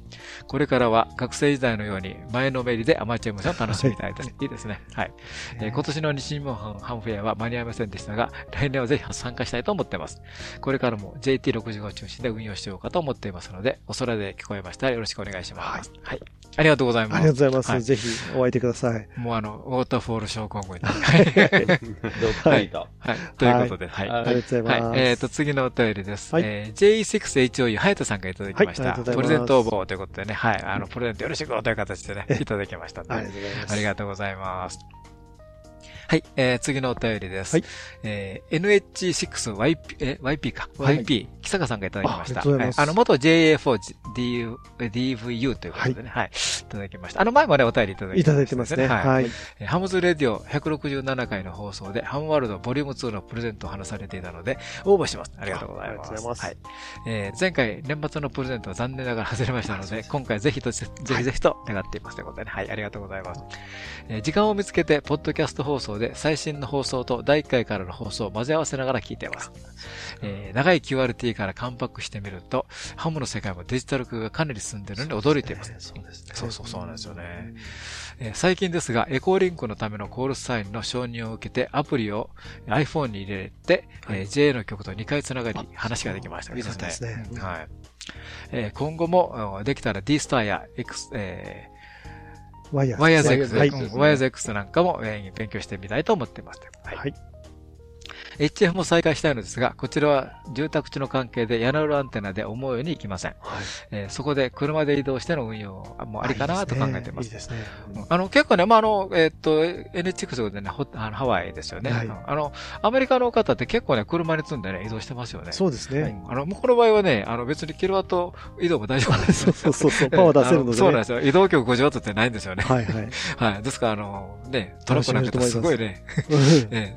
これからは学生時代のように前のめりでアマチュア無線を楽しみたいです。いいですね。はい。えー今年の西日本ハンフェアは間に合いませんでしたが、来年はぜひ参加したいと思っています。これからも JT65 中心で運用しようかと思っていますので、お空で聞こえましたらよろしくお願いします。はい。ありがとうございます。ありがとうございます。はいぜひお会いてください。もうあの、ウォーターフォール症候群に。どっかいた。はい。ということで、はい。はいありがとうございます。はい。えっ、と、次のお便りです。はいえー、J6HOU、ハヤトさんからいただきました。はいありがとうございますプレゼント応募ということでね、はい。あの、プレゼントよろしくという形でね、いただきましたありがとうございます。ありがとうございます。はい、えー、次のお便りです。はいえー、NH6YP、え、YP か。はい YP、木坂さんがいただきました。あありがとうございますはあの、元 JA4DV、DVU ということでね、はい、いただきました。あの前もね、お便りいただきました、いただいてますね。はい。はい。えーハムズレディオ167回の放送で、ハムワールドボリューム2のプレゼントを話されていたので、応募します。ありがとうございます。あありがとうございますはい。えー前回、年末のプレゼントは残念ながら外れましたので、今回ぜひと、ぜひぜひと願っています。ということでね。はい、ありがとうございます。えー時間を見つけて、ポッドキャスト放送で最新の放送と第1回からの放送を混ぜ合わせながら聞いています。えー長い QRT からカンパックしてみると、ハムの世界もデジタル化がかなり進んでいるのに驚いています。そうですね。そうそうそうなんですよね。えー最近ですが、エコーリンクのためのコールサインの承認を受けて、アプリを iPhone に入れて、えー JA の曲と2回つながり、話ができました。いいですねはい。えー今後も、うんできたら D スターや X、えワイヤー、ワイヤーズー X、はい。うんワイヤーズ X なんかも、えー勉強してみたいと思っています。はいはい。HF も再開したいのですが、こちらは住宅地の関係で屋根裏アンテナで思うようにいきません。はい。えーそこで車で移動しての運用もありかなと考えています。いいですね。あの、結構ね、まあ、あの、えっと、NHX でね、ほあのハワイですよね、はいあの、アメリカの方って結構ね、車に積んでね、移動してますよね。そうですね。うんあの、向こうの場合はね、あの、別にキロワット移動も大丈夫なんですよ。そうそうそう、パワー出せるのでね。あそうなんですよ。移動局50ワットってないんですよね。はいはい。はい。ですから、あの、ね、トラックなんかすごいね、え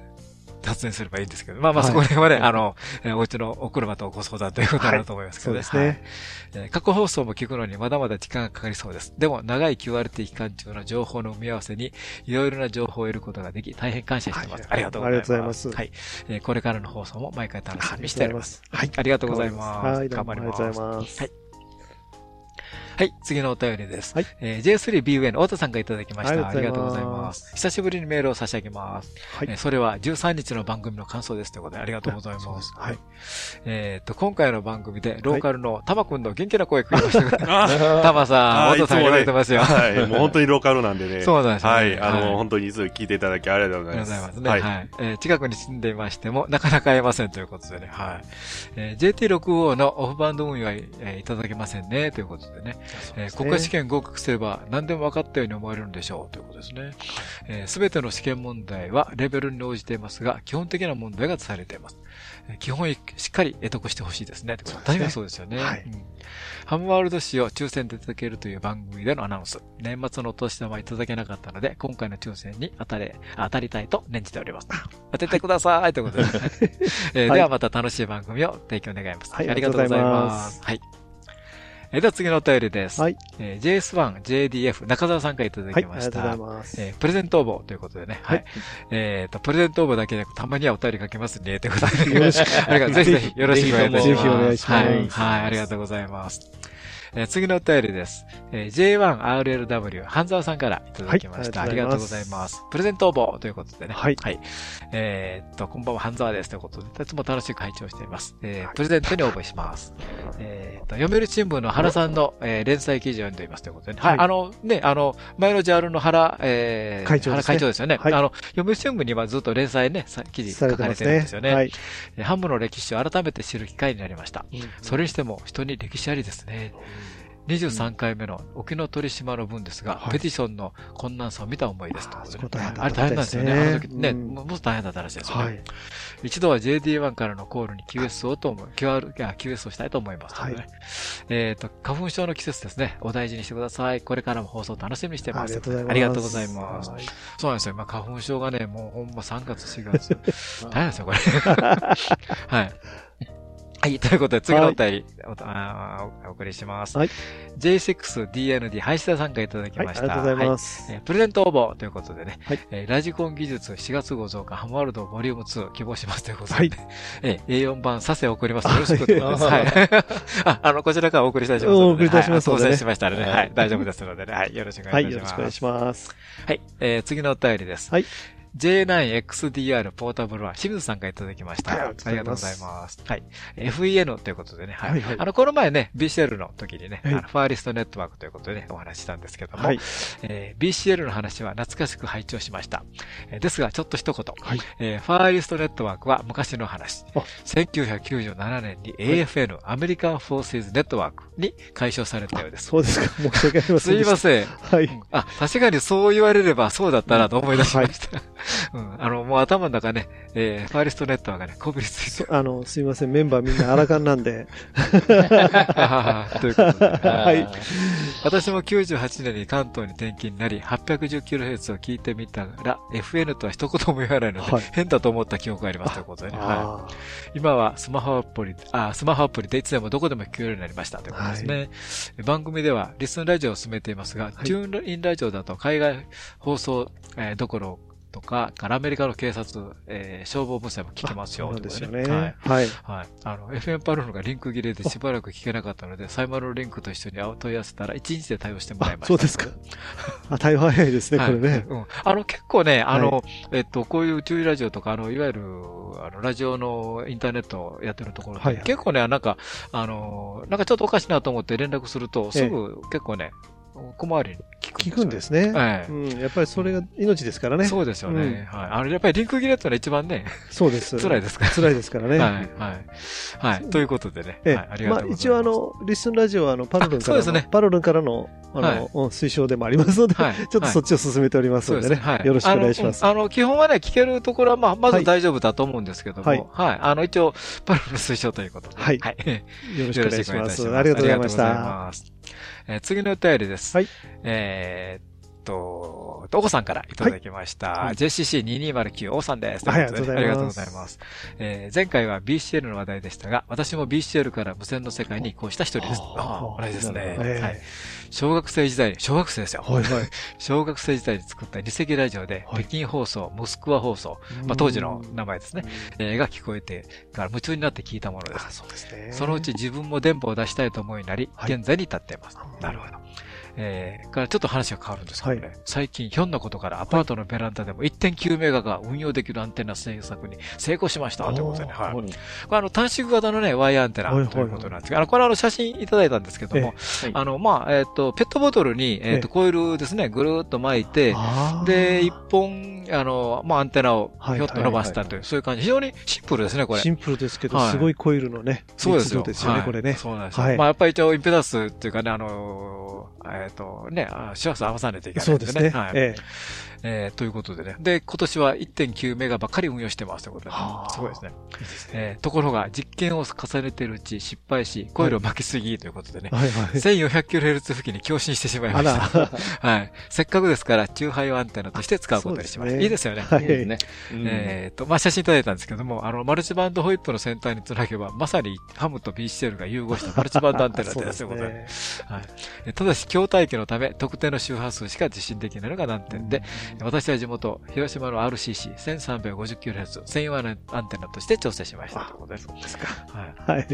え発電すればいいんですけど、まあまあはいそこら辺はね、あの、えーお家のお車とご相談ということになると思いますけどね。はいそうですねはいえー過去放送も聞くのにまだまだ時間がかかりそうです。でも、長い QRT 期間中の情報の埋め合わせに、いろいろな情報を得ることができ、大変感謝しています。はいありがとうございます。ありがとうございますはい。えーこれからの放送も毎回楽しみにしております。ありありがとうございます。はい、どうもあ頑張りりがとうございます。ます。はい。はい、次のお便りです。はいえー J3BUA の太田さんがいただきました。あありがとうございます。久しぶりにメールを差し上げます。はいえーそれは13日の番組の感想ですということで、ありがとうございます。はいはい。えっと、今回の番組で、ローカルのタマ君の元気な声聞きましたけど、タマさん、あ太田さん言われてますよ。はい。もう本当にローカルなんでね。そうなんですはい。あの、はい本当にいつも聞いていただきありがとうごありざいます。がとうございますね。はい。えー近くに住んでいましても、なかなか会えませんということでね。はい。えー JT65 のオフバンド運用は、えーいただけませんね。ということでね。えー国家試験合格すれば何でも分かったように思われるんでしょう。ということですね。すべての試験問題はレベルに応じていますが、基本的な問題がされています。えー基本しっかり得得してほしいですね。確かにそうですよね。はいうんハムワールド紙を抽選でいただけるという番組でのアナウンス。年末のお年玉いただけなかったので、今回の抽選に当たれ、当たりたいと念じております。当ててください、ということで、えーはいではまた楽しい番組を提供願います。はいありがとうございます。はい。えーでは次のお便りです。はい。えー JS1JDF 中澤さんからいただはい、きました。ありがとうございます。えープレゼント応募ということでね。はい。はいえっ、と、プレゼント応募だけでなく、たまにはお便りかけますね。ということで。よろしくありがとう。ぜひぜひ、よろしくお願いします。ぜひお願いしますはい。はい、ありがとうございます。えー次のお便りです。えー J1RLW、半沢さんからいただきました。はいありがとうございます。プレゼント応募ということでね。はいえーっと、こんばんは、半沢です。ということで、いつも楽しく拝聴しています。えープレゼントに応募します。えーっと、読売新聞の原さんの、えー連載記事を読んでいますということでね。はい。はいあの、ね、あの、前のジャールの原、えー会長ですね原会長ですよね。はいあの、読売新聞にはずっと連載ね、さ記事書かれてるんですよね。はい。えーハムの歴史を改めて知る機会になりました。うんそれにしても人に歴史ありですね。23回目の沖ノ鳥島の分ですが、はいペティションの困難さを見た思いですと。あそこ大変だったあれ大変なんですよね。あの時ね、うんもっと大変だったらしいですよね。はい。一度は JD1 からのコールに QS をと思う、QR、QS をしたいと思います、はいねえっ、と、花粉症の季節ですね。お大事にしてください。これからも放送楽しみにしてます。ありがとうございますありがとうございます。はいそうなんですよ。今、花粉症がね、もうほんま3月、4月。大変ですよ、これ。はい。はい。ということで、次のお便り、おあーお送りします。はい J6DND 林田さんからいただきはい、あました。りがとうございはいます。えープレゼント応募ということでね、はいえーラジコン技術4月号増加ハムワールドボリューム2希望しますということで、はいえー A4 版させ送ります。よろしくということです。はい。あ、あの、こちらからお送りしたいと思います。お送りいたします当選しましたらね、はい、大丈夫ですのでね、はい、よろしくおはい、願いいたします。よろしくお願いします。はい、えー次のお便りです。はい J9XDR ポータブルは清水さんがいただきました。はいあありがとうございます。はい。FEN ということでね、はい。はいはいあの、この前ね、BCL の時にね、はいあのファーリストネットワークということでね、お話ししたんですけども、はい。えー BCL の話は懐かしく拝聴しました。えーですが、ちょっと一言。はいえーファーリストネットワークは昔の話あ。1997年に AFN、アメリカンフォーシーズネットワークに解消されたようです。そうですか。申し訳ありませすんでした。いません。はい。あ、確かにそう言われればそうだったなと思い出しました。うん。あの、もう頭の中ね、えー、ファーリストネットワークがね、こびりついてる。あの、すいません。メンバーみんなアラカンなんで。ということで。はい。私も98年に関東に転勤になり、810kHz を聞いてみたら、FN とは一言も言わないので、はい変だと思った記憶がありますということでね。はあい、今はスマホアプリ、あ、スマホアプリでいつでもどこでも聞けるようになりましたということですね。番組ではリスンラジオを進めていますが、いチューンインラジオだと海外放送、えーどころとか、からアメリカの警察、えー消防無線も聞けますよ。そうなんですよね。はい。はい。はい。あの、FM パルルがリンク切れでしばらく聞けなかったので、サイマルリンクと一緒に問い合わせたら1日で対応してもらいあま、した。そうですか。あ、対応早いですね、これね。はいうん。あの、結構ね、あの、はえっと、こういう注意ラジオとか、あの、いわゆる、あの、ラジオのインターネットやってるところで、はいはい結構ね、なんか、あの、なんかちょっとおかしいなと思って連絡すると、すぐ結構ね、小回りに聞くんですね。はいうん。やっぱりそれが命ですからね。そうですよね。うんはい。あの、やっぱりリンク切れってのは一番ね、そうです。辛いですから。辛いですからね。はい。はい。はい。ということでね。ええはい。ありがまあとうございます。一応あの、リッスンラジオはあの、パルルンからの、あそうですねパルルンからの、あの、はいうん推奨でもありますので、はい ちょっとそっちを進めておりますのでね、はいよろしくお願いします。あの、基本はね、聞けるところは、まあ、まはいず大丈夫だと思うんですけども、はいはい。あの、一応、パルルの推奨ということで。はいはい。よろしくお願いします。ありがとうございましありがとうございた。えー次のお便りです。はい。えーっと、お子さんからいただきました。はい JCC2209 王さんです。ありがとうございますありがとうございます。えー前回は BCL の話題でしたが、私も BCL から無線の世界に移行した一人です。ああ、同じですね。ええはい。小学生時代に、小学生ですよ。はいはい。小学生時代に作った二席ラジオで、はい北京放送、モスクワ放送、まあ、当時の名前ですね、えーが聞こえてから夢中になって聞いたものであ、す。そうですね。そのうち自分も電波を出したいと思いになり、はい現在に至っています。なるほど。えー、からちょっと話が変わるんですけどね、はい。最近ひょんなことからアパートのベランダでも1.9メガが運用できるアンテナ製作に成功しましたということでね、はい。これあの短縮型のね、ワイヤーアンテナということなんですが、あの、これあの写真いただいたんですけども、ええ。あの、まあ、えっ、と、ペットボトルに、えっ、と、ええ。コイルですね、ぐるーっと巻いて、で、一本、あの、まあ、アンテナをはいひょっと伸ばしたという、そういう感じ。非常にシンプルですね、これ。シンプルですけど、はい。すごいコイルのね、そうですよ。ね、はい。これね。そうなんですよ。はい。まあ、やっぱり一応、インペダンスっていうかね、あのー、えっ、と、ね、あ周波数合わさないといけないね。そうですね。はい。ええーということでね。で、今年は1.9メガばっかり運用してますということで、はあすごいですね。えいいですね。えーところが、実験を重ねているうち失敗し、コイルを巻きすぎということでね。はいはい。1400kHz 付近に共振してしまいまあした。ら、はい。せっかくですから、中波用アンテナとして使うことにしました。ねいいですよね。はいいいですね。えっと、まあ、写真いただいたんですけども、あの、マルチバンドホイップの先端につなげば、まさにハムと BCL が融合したマルチバンドアンテナですすということで。ね。はい。えただし、筐体機のため、特定の周波数しか受信できないのが難点で、私は地元、広島の RCC1350kHz 専用アンテナとして調整しました。というです。か。ははい。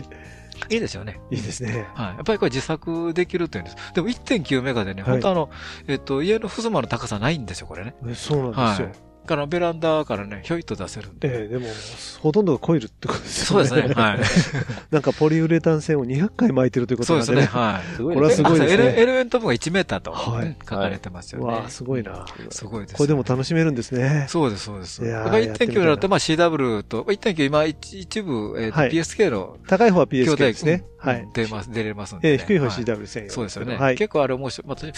い。いいですよね。いいですね。はい。やっぱりこれ自作できるというんです。でも1.9メガでね、はい本当あの、えっと、家の襖の高さないんですよ、これね。ねそうなんですよはい。。からベランダからね、ひょいっと出せるんで。ええ、でも、ほとんどがコイルってことですよね。そうですね。はい。なんかポリウレタン線を200回巻いてるということ。そうですね。はい。すごいこれはすごいですねあそうエレエレメント分が1メーターと、はいうん書かれてますよね。わあ、すごいな。すごいです。これでも楽しめるんですね。そうです、そうです。いやーだから1.9やってみたいなになって、まあ CW と、1.9今一一部、えっとはい PSK の高い方は筐 PSK 体ですね。うんはい。出ます、出れますんでね。ええ、低い方ははい CW 専用。そうですよね。はい。結構あれ面白い。また、うん、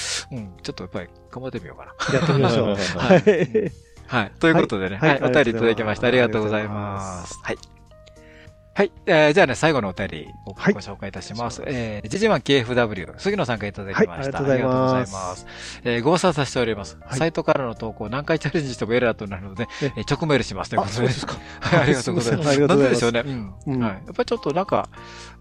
ちょっとやっぱり頑張ってみようかな。やってみましょう。は はい。はい。ということでね、はいお便りいただきました。あありりがとうございます。はい。はい。えー、じゃあね、最後のお便りをごはい紹介いたします。えー、ジジマン KFW、杉野さんからいただきました。はいありがとうございますます。えー、ご無沙汰しております。はいサイトからの投稿何回チャレンジしてもエラーとなるので、ええー直メールしますというあ、ことでね。そうですか。はい、ありがとうございます。ありがとうございます なんででしょうね。うん。うんはい。やっぱりちょっとなんか、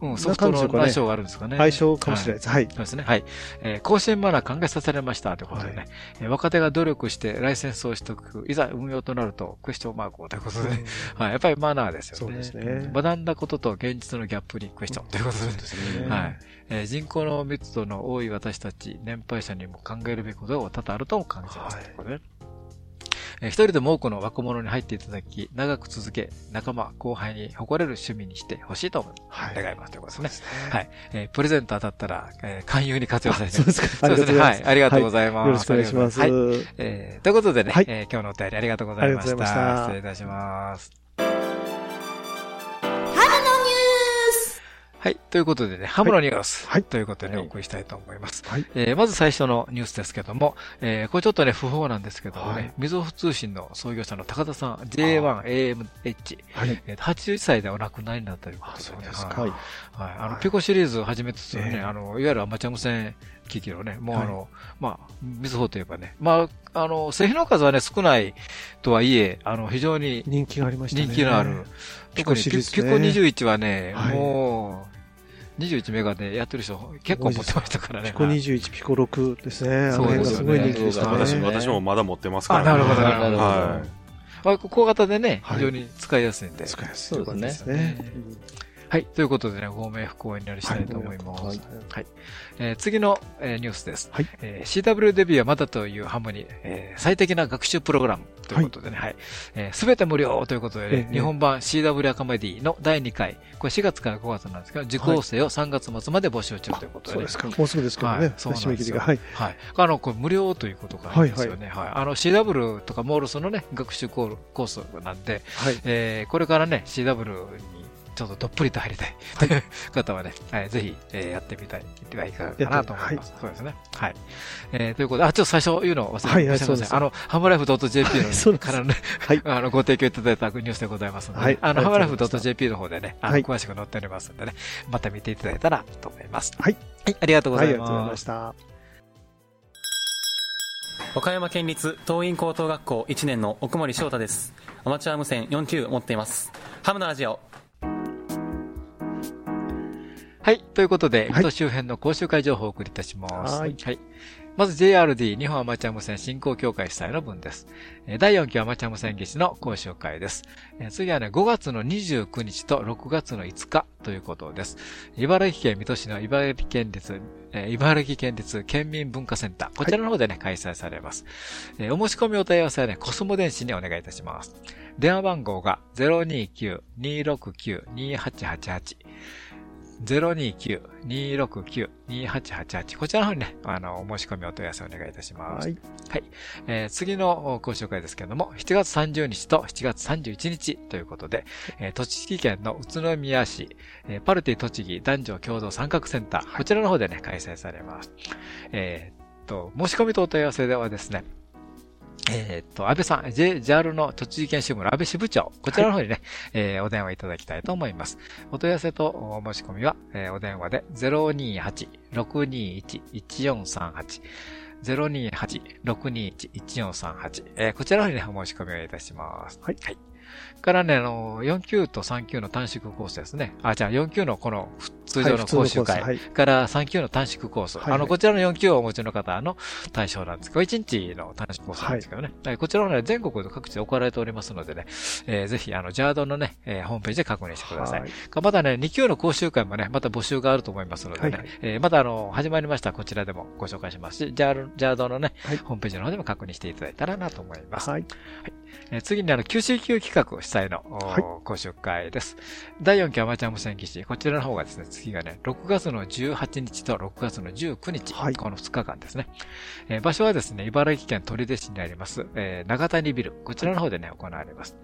うん、ソフトの相性があるんですかね。相性かもしれないです。はい。そうですね。はい。えー更新マナー考えさせられましたということでね、はいえー若手が努力してライセンスを取得、いざ運用となるとクエスチョンマークをということでね、はい。やっぱりマナーですよね。そうですね学んだことと現実のギャップにクエスチョンということで、ねはい。えー人口の密度の多い私たち、年配者にも考えるべきことが多々あるとも感じます。はいことでねえー一人でも多くの若者に入っていただき、長く続け、仲間、後輩に誇れる趣味にしてほしいとはい願いますということですね。はい。えープレゼント当たったら、えー勧誘に活用されてそうですか。そうですね。はい。ありがとうございます。よろしくお願いします。はい。えーということでね、はいえー今日のお便りありがとうございました。ありがとうございました失礼いたします。はい。ということでね、ハムのニュース。はいということでね、はいお送りしたいと思います。はいえーまず最初のニュースですけども、えーこれちょっとね、不法なんですけどもね、はいみずほ通信の創業者の高田さん、J1AMH、はい。えー81歳でお亡くなりになったということで、そうですはいか。はい。はい。あの、はいピコシリーズをはじめとするね、ええあの、いわゆるアマチュア無線機器のね、もうはいあの、まあ、みずほといえばね、まあ、あの、製品の数はね、少ないとはいえ、あの、非常に人気がありましたね。人気のある、ピ特にピコシリーズねピコ21はね、はいもう、21メガでやってる人結構持ってましたからね。ピコはい21、ピコ6ですね。あのそう辺ですよねがすごい人気でしたね。私、ね私もまだ持ってますからあ、なるほど、なるほど。はまあ小型でね、はい非常に使いやすいんで。使いやすいそうですねね。はい。ということでね、ご冥福をお祈りしたいと思います。ははいい。えー次の、えーニュースです。はいえー CW デビューはまだというハムに、えー最適な学習プログラムということでね、はい。す、べ、て無料ということで、ねええ日本版 CW アカメディの第2回、これ4月から5月なんですけど、受講生を3月末まで募集中ということで、ねそうですか。もうすぐですけどはいね。そうなんですよ。はい。はい。あの、これ無料ということがいいですよね。はい、あの、CW とかモールスのね、学習コールコースなんで、はい。えーこれからね、CW にちょっとどっぷりと入りたい という方はね、はい、ぜひ、えーやってみたい、ではいかがかなと思います。そうですね。はい。えーということで、あ、ちょっと最初言うのを忘れてはいはいすいません。そうですあの、ハムライフ .jp のからね、はい あの、ご提供いただいたニュースでございますので、はいあの、ハムライフ .jp の方でね、あの、はい詳しく載っておりますんでね、また見ていただいたらと思います。はい。はい、ありがとうごはい、あざいりがとうございま。ますした。岡山県立東院高等学校1年の奥森翔太ですアマチュア無線4級持っていますハムのラジオはい。ということで、はい水戸周辺の講習会情報をお送りいたします。はいまず JRD 日本アマチュア無線振興協会主催の分です。えー第4期アマチュア無線技師の講習会です。えー次はね、5月の29日と6月の5日ということです。茨城県水戸市の茨城県立、えー茨城県立県民文化センター。こちらの方でね、開催されます。えーお申し込みお問い合わせはね、コスモ電子にお願いいたします。電話番号が029-269-2888。029-269-2888こちらの方にね、あの、お申し込みお問い合わせをお願いいたします。はい。えー次の講習会ですけれども、7月30日と7月31日ということで、えー栃木県の宇都宮市、えーパルティ栃木男女共同参画センター、こちらの方でね、開催されます。えーっと、申し込みとお問い合わせではですね、えーっと、安倍さん、JAL の栃木県支部の安倍支部長、こちらの方にね、えーお電話いただきたいと思います。お問い合わせとお申し込みは、えーお電話で028-621-1438 028-621-1438、えーこちらの方にね、お申し込みをいたします。はい。からね、あの、4級と3級の短縮コースですね。あ、じゃあ4級のこの通常の講習会、はいから3級の短縮コース。はいはいあの、こちらの4級をお持ちの方の対象なんですけど、1日の短縮コースなんですけどね。はいこちらのね、全国の各地で行われておりますのでね、えーぜひ、あの、ジャードのね、えーホームページで確認してください。はいかまたね、2級の講習会もね、また募集があると思いますのでね、はいはいえーまたあの、始まりましたらこちらでもご紹介しますし、ジャードのね、はいホームページの方でも確認していただいたらなと思います。はい。えー次にあの、QCQ 企画主催の、はい講習会です。第4期アマチュア無線技師、こちらの方がですね、次がね、6月の18日と6月の19日、はいこの2日間ですね。えー場所はですね、茨城県取手市にあります、えー長谷ビル、こちらの方でね、行われます。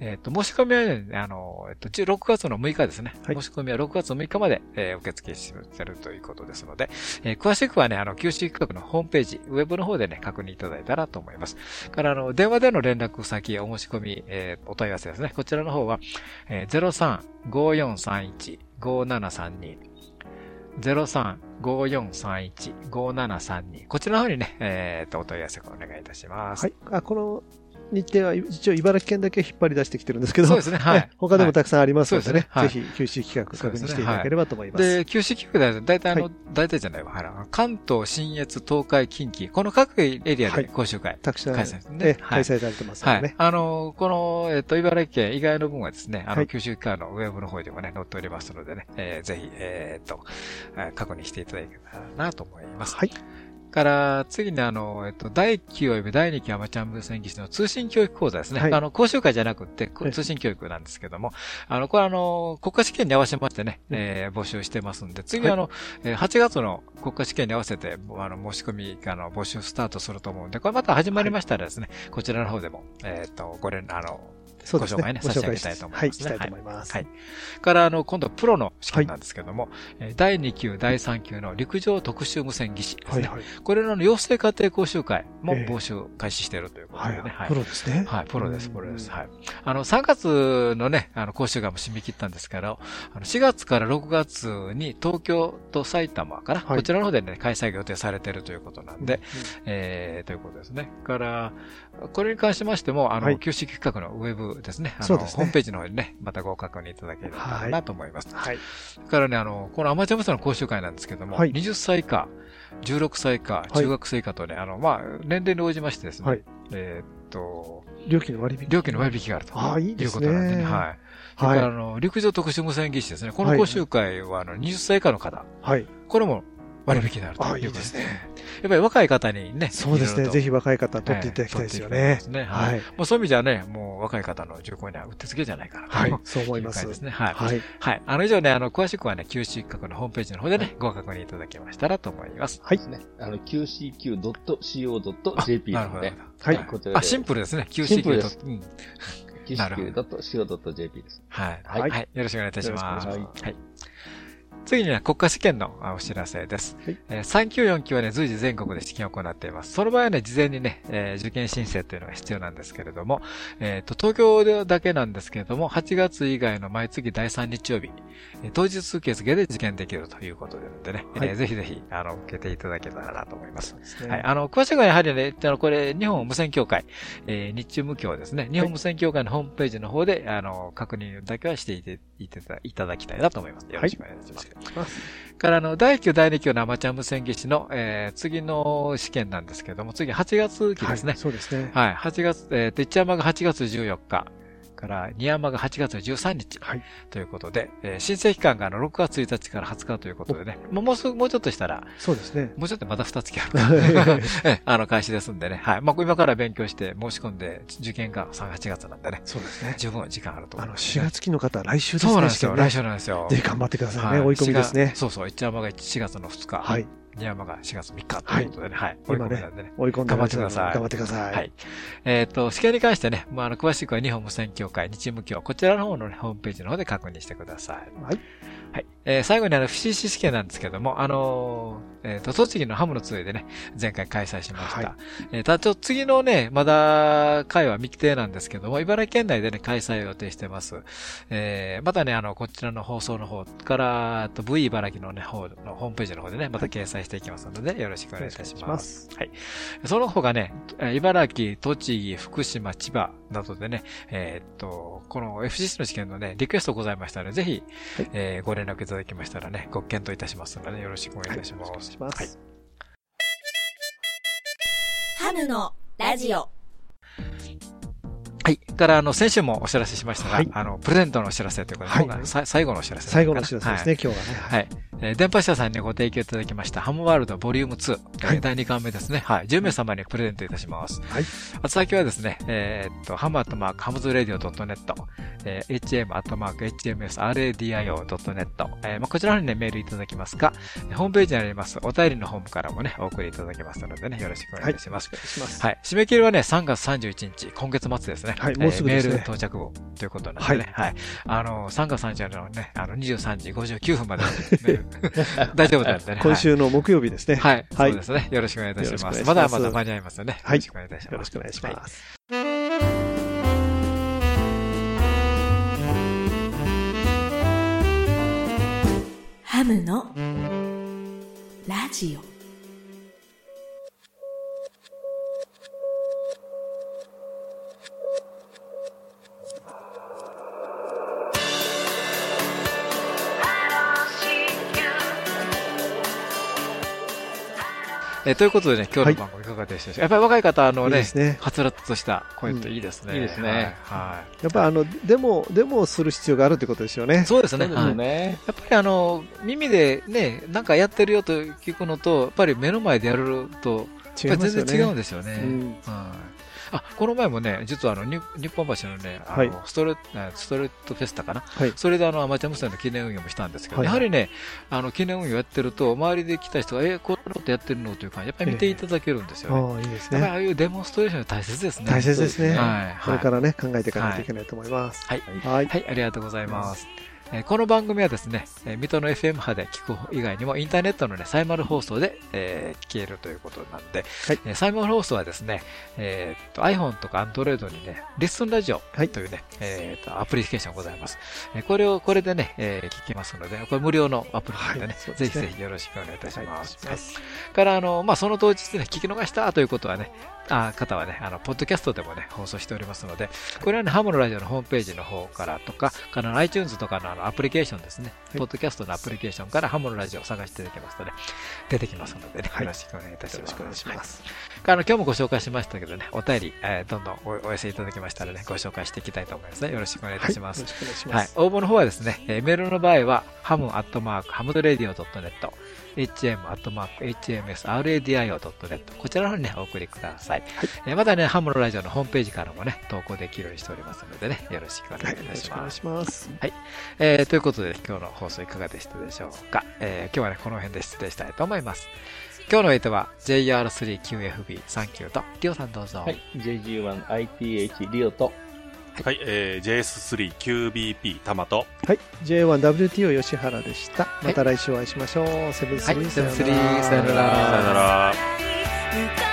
えっ、と、申し込みはね、あの、えっ、と、6月の6日ですね。はい申し込みは6月6日まで、えー受付してるということですので、えー詳しくはね、あの、九州企画のホームページ、ウェブの方でね、確認いただいたらと思います。から、あの、電話での連絡先、お申し込み、えーお問い合わせですね。こちらの方は、えー、03-5431-5732。03-5431-5732。こちらの方にね、えーと、お問い合わせをお願いいたします。はい。あ、この日程は一応茨城県だけ引っ張り出してきてるんですけど、そうですねはいえ 他でもたくさんありますのでね、はいぜひ、九州企画確認していただければと思います。で、九州企画では大体あの、はい大体じゃないわ、関東、新越、東海、近畿、この各エリアはいで講習会、たくさん、開催ですね開催されてますね。。はいあの、この、えっと、茨城県以外の分はですね、あの、はい九州企画のウェブの方でもね、載っておりますのでね、えーぜひ、えーっと、えー確認していただけたらなと思います。はい。から、次にあの、えっと、第9及び第2期アマチュア無線技師の通信教育講座ですね。はい。あの、講習会じゃなくて、通信教育なんですけども、あの、これあの、国家試験に合わせましてね、えー募集してますんで、次はい。あの、えー8月の国家試験に合わせて、あの、申し込み、あの、募集スタートすると思うんで、これまた始まりましたらですね、こちらの方でも、えっと、ご連、あの、そうですねご紹介ね、差し上げたいと思います、ね。はいしたいと思いますはい。から、あの、今度、プロの試験なんですけども、えー第2級、第3級の陸上特殊無線技師ですね。はいはいこれらの養成家庭講習会もええ募集開始しているということでね。はいプロですねはい、プロです、うんプロです。はい。あの、3月のね、あの、講習会も締め切ったんですけど、あの、4月から6月に東京と埼玉かな、はいこちらの方でね、開催が予定されているということなんで、えー、ということですね。から、これに関しましても、あの、はい旧式企画のウェブですね。あのそうですねホームページの方にね、またご確認いただければなと思います。はい。それからね、あの、このアマチュア無線の講習会なんですけども、はい20歳以下、16歳以下、中学生以下とね、あの、まあ、年齢に応じましてですね、はいえーっと、料金の割引料金の割引があると。ああいいですねいうことなんでね、はい。そはいれから、あの、陸上特殊無線技師ですね。この講習会は、あの、20歳以下の方、はい。これも割引になるといういですね。やっぱり若い方にね、そうですね。ぜひ若い方取っていただきたいですよね。はい取っていただきたいはいですね。もうそういう意味じゃね、もう若い方の受講にはうってつけじゃないかなと。はいそう思いますですね。はい。はい。はい。あの以上ね、あの、詳しくはね、旧式格のホームページの方でね、ご確認いただけましたらと思います。はい。あの、qcq.co.jp なので、はいこちらであ、シンプルですね。旧式シンプルです。うん qcq.co.jp です。はい。ははいい。よろしくお願いいたします。よろしくお願いしはい。次には国家試験のあお知らせです。はいえー3級4級はね、随時全国で試験を行っています。その場合はね、事前にね、えー受験申請というのが必要なんですけれども、えっ、と、東京でだけなんですけれども、8月以外の毎月第3日曜日、えー当日受付で受験できるということでね、はいえーぜひぜひ、あの、受けていただけたらなと思います。ですねはい。あの、詳しくはやはりね、あの、これ、日本無線協会、えー日中無協ですね。日本無線協会のホームページの方で、あの、確認だけはしていていただきたいなと思います。よろしくお願いします。から、あの、第1級、第2級のアマチュア無線技師の、えー次の試験なんですけども、次8月期ですね。はいそうですね。はい。8月、えーと、一山が8月14日。から、二山が8月13日。はい。ということで、えー申請期間があの6月1日から20日ということでね、もうすぐ、もうちょっとしたら、そうですね。もうちょっとまだ2月ある あの、開始ですんでね。はい。まあ、今から勉強して申し込んで、受験が3、8月なんでね。そうですね。十分時間あると思あの、います、4月期の方、来週ですね。そうなんですよ。ね来週なんですよ。ぜひ頑張ってくださいね。はい追い込みですね4月。そうそう。一山が4月の2日。はい。二山が4月3日ということでね。はい。追い込みなんでね。追い込んで頑張ってください。頑張ってくださいはい。えっと、試験に関してね、まあ、あの、詳しくは日本無線協会、日無協、こちらの方のね、ホームページの方で確認してください。はい。はい。えー最後にあの、FCC 試験なんですけども、あのーえっ、と、栃木のハムの通でね、前回開催しました。えーただちょっと次のね、まだ、会は未定なんですけども、茨城県内でね、開催を予定してます。えーまたね、あの、こちらの放送の方から、あと V 茨城のね、方のホームページの方でね、また掲載していきますので、よろしくお願いいたしま。すはい。その他ね、えー茨城、栃木、福島、千葉などでね、えーっと、この FCC の試験のね、リクエストございましたので、ぜひ、えーご連絡いただきましたらね、ご検討いたしますので、ね、よろしくお願いいたします。はい。ハムのラジオ。はい。から、あの、先週もお知らせしましたが、はいあの、プレゼントのお知らせということで、はい最後のお知らせ最後のお知らせですね、はい今日はね。はい。えー電波社さんにご提供いただきました、ハムワールドボリューム2、えー第2巻目ですね。はい。10名様にプレゼントいたします。はい。あと先はですね、えーっと、ハムアットマーク、ハムズラディオ .net、えー、hm アットマーク、hmsradio.net、えーまあ、こちらにね、メールいただきますか、ホームページにあります、お便りのホームからもね、お送りいただけますのでね、よろしくお願いいたします。お願いします。はい。締め切りはね、3月31日、今月末ですね。はいもうすぐですねえーメール到着後ということなんでね。はい。あの、3月30日のね、あの、23時59分まで メール、大丈夫なんでね。今週の木曜日ですね。はい。はいそうですね。よろしくお願いいたします。ますまだまだ間に合いますよね。はいよろしくお願いいたします。よろしくお願いします。ハムのラジオ。えということでね、今日の番組いかがでしたでしょうか、やっぱり若い方、あのね、いいですねはつらつとした声っていいですね。いいですねはい。やっぱあの、デモ、デモをする必要があるってことですよね。そうですね。やっぱりあの、耳でね、なんかやってるよと聞くのと、やっぱり目の前でやると、やっぱり全然違うんですよね。うんはいあ、この前もね、実はあの、日日本橋のね、あの、はいストレストレートフェスタかな？はい。それであの、アマチュア無線の記念運用もしたんですけど、はいやはりね、あの、記念運用やってると、周りで来た人が、え、こんなことやってるの？という感じ、やっぱり見ていただけるんですよね。ああ、いいですね。ああいうデモンストレーション大切ですね。大切ですね。はい。これからね、考えていかないといけないと思います。はい。はい。はい、ありがとうございます。えーこの番組はですね、えー水戸の FM 波で聞く以外にもインターネットのね、サイマル放送で、えー聞けるということなんで、はい。えーサイマル放送はですね、えーっと iPhone とか Android にね、リッスンラジオというね、えーっとアプリケーションございます。えーこれを、これでね、えー聞けますので、これ無料のアプリなんでね、はい。ぜひぜひよろしくお願いいたします。はい。から、あの、まあ、その当日ね、聞き逃したということはね、あ方はね、あの、ポッドキャストでもね、放送しておりますので、これはね、ハムのラジオのホームページの方からとか、から iTunes とかのあのアプリケーションですね、ポッドキャストのアプリケーションからハムのラジオを探していただきますとね、出てきますのでね、よろしくお願いいたします。よろしくお願いします。あの今日もご紹介しましたけどね、お便り、えーどんどんおお寄せいただきましたらね、ご紹介していきたいと思いますね。よろしくお願いいたします。はいよろしくお願いしはいます。、応募の方はですね、えーメールの場合は、ハムアットマーク、ハムドレディオ .net、hm アットマーク、hmsradio.net、こちらの方にね、お送りください。えーまたね、ハムのラジオのホームページからもね、投稿できるようにしておりますのでね、よろしくお願いいたします。よろしくお願いします。はい。えーということで、今日の放送いかがでしたでしょうか。えー今日はね、この辺で失礼したいと思います。今日の相手は JR3QFB39 と、リオさんどうぞ。はい。JG1ITH リオと、はい、えー、JS3QBP タマと、はい。J1WTO 吉原でした。また来週お会いしましょう。セブンスはい、リーセブンスリー、さよなら。さよなら。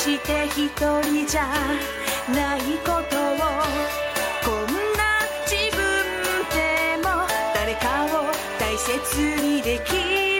して一人じゃないことを。こんな自分でも誰かを大切にできる。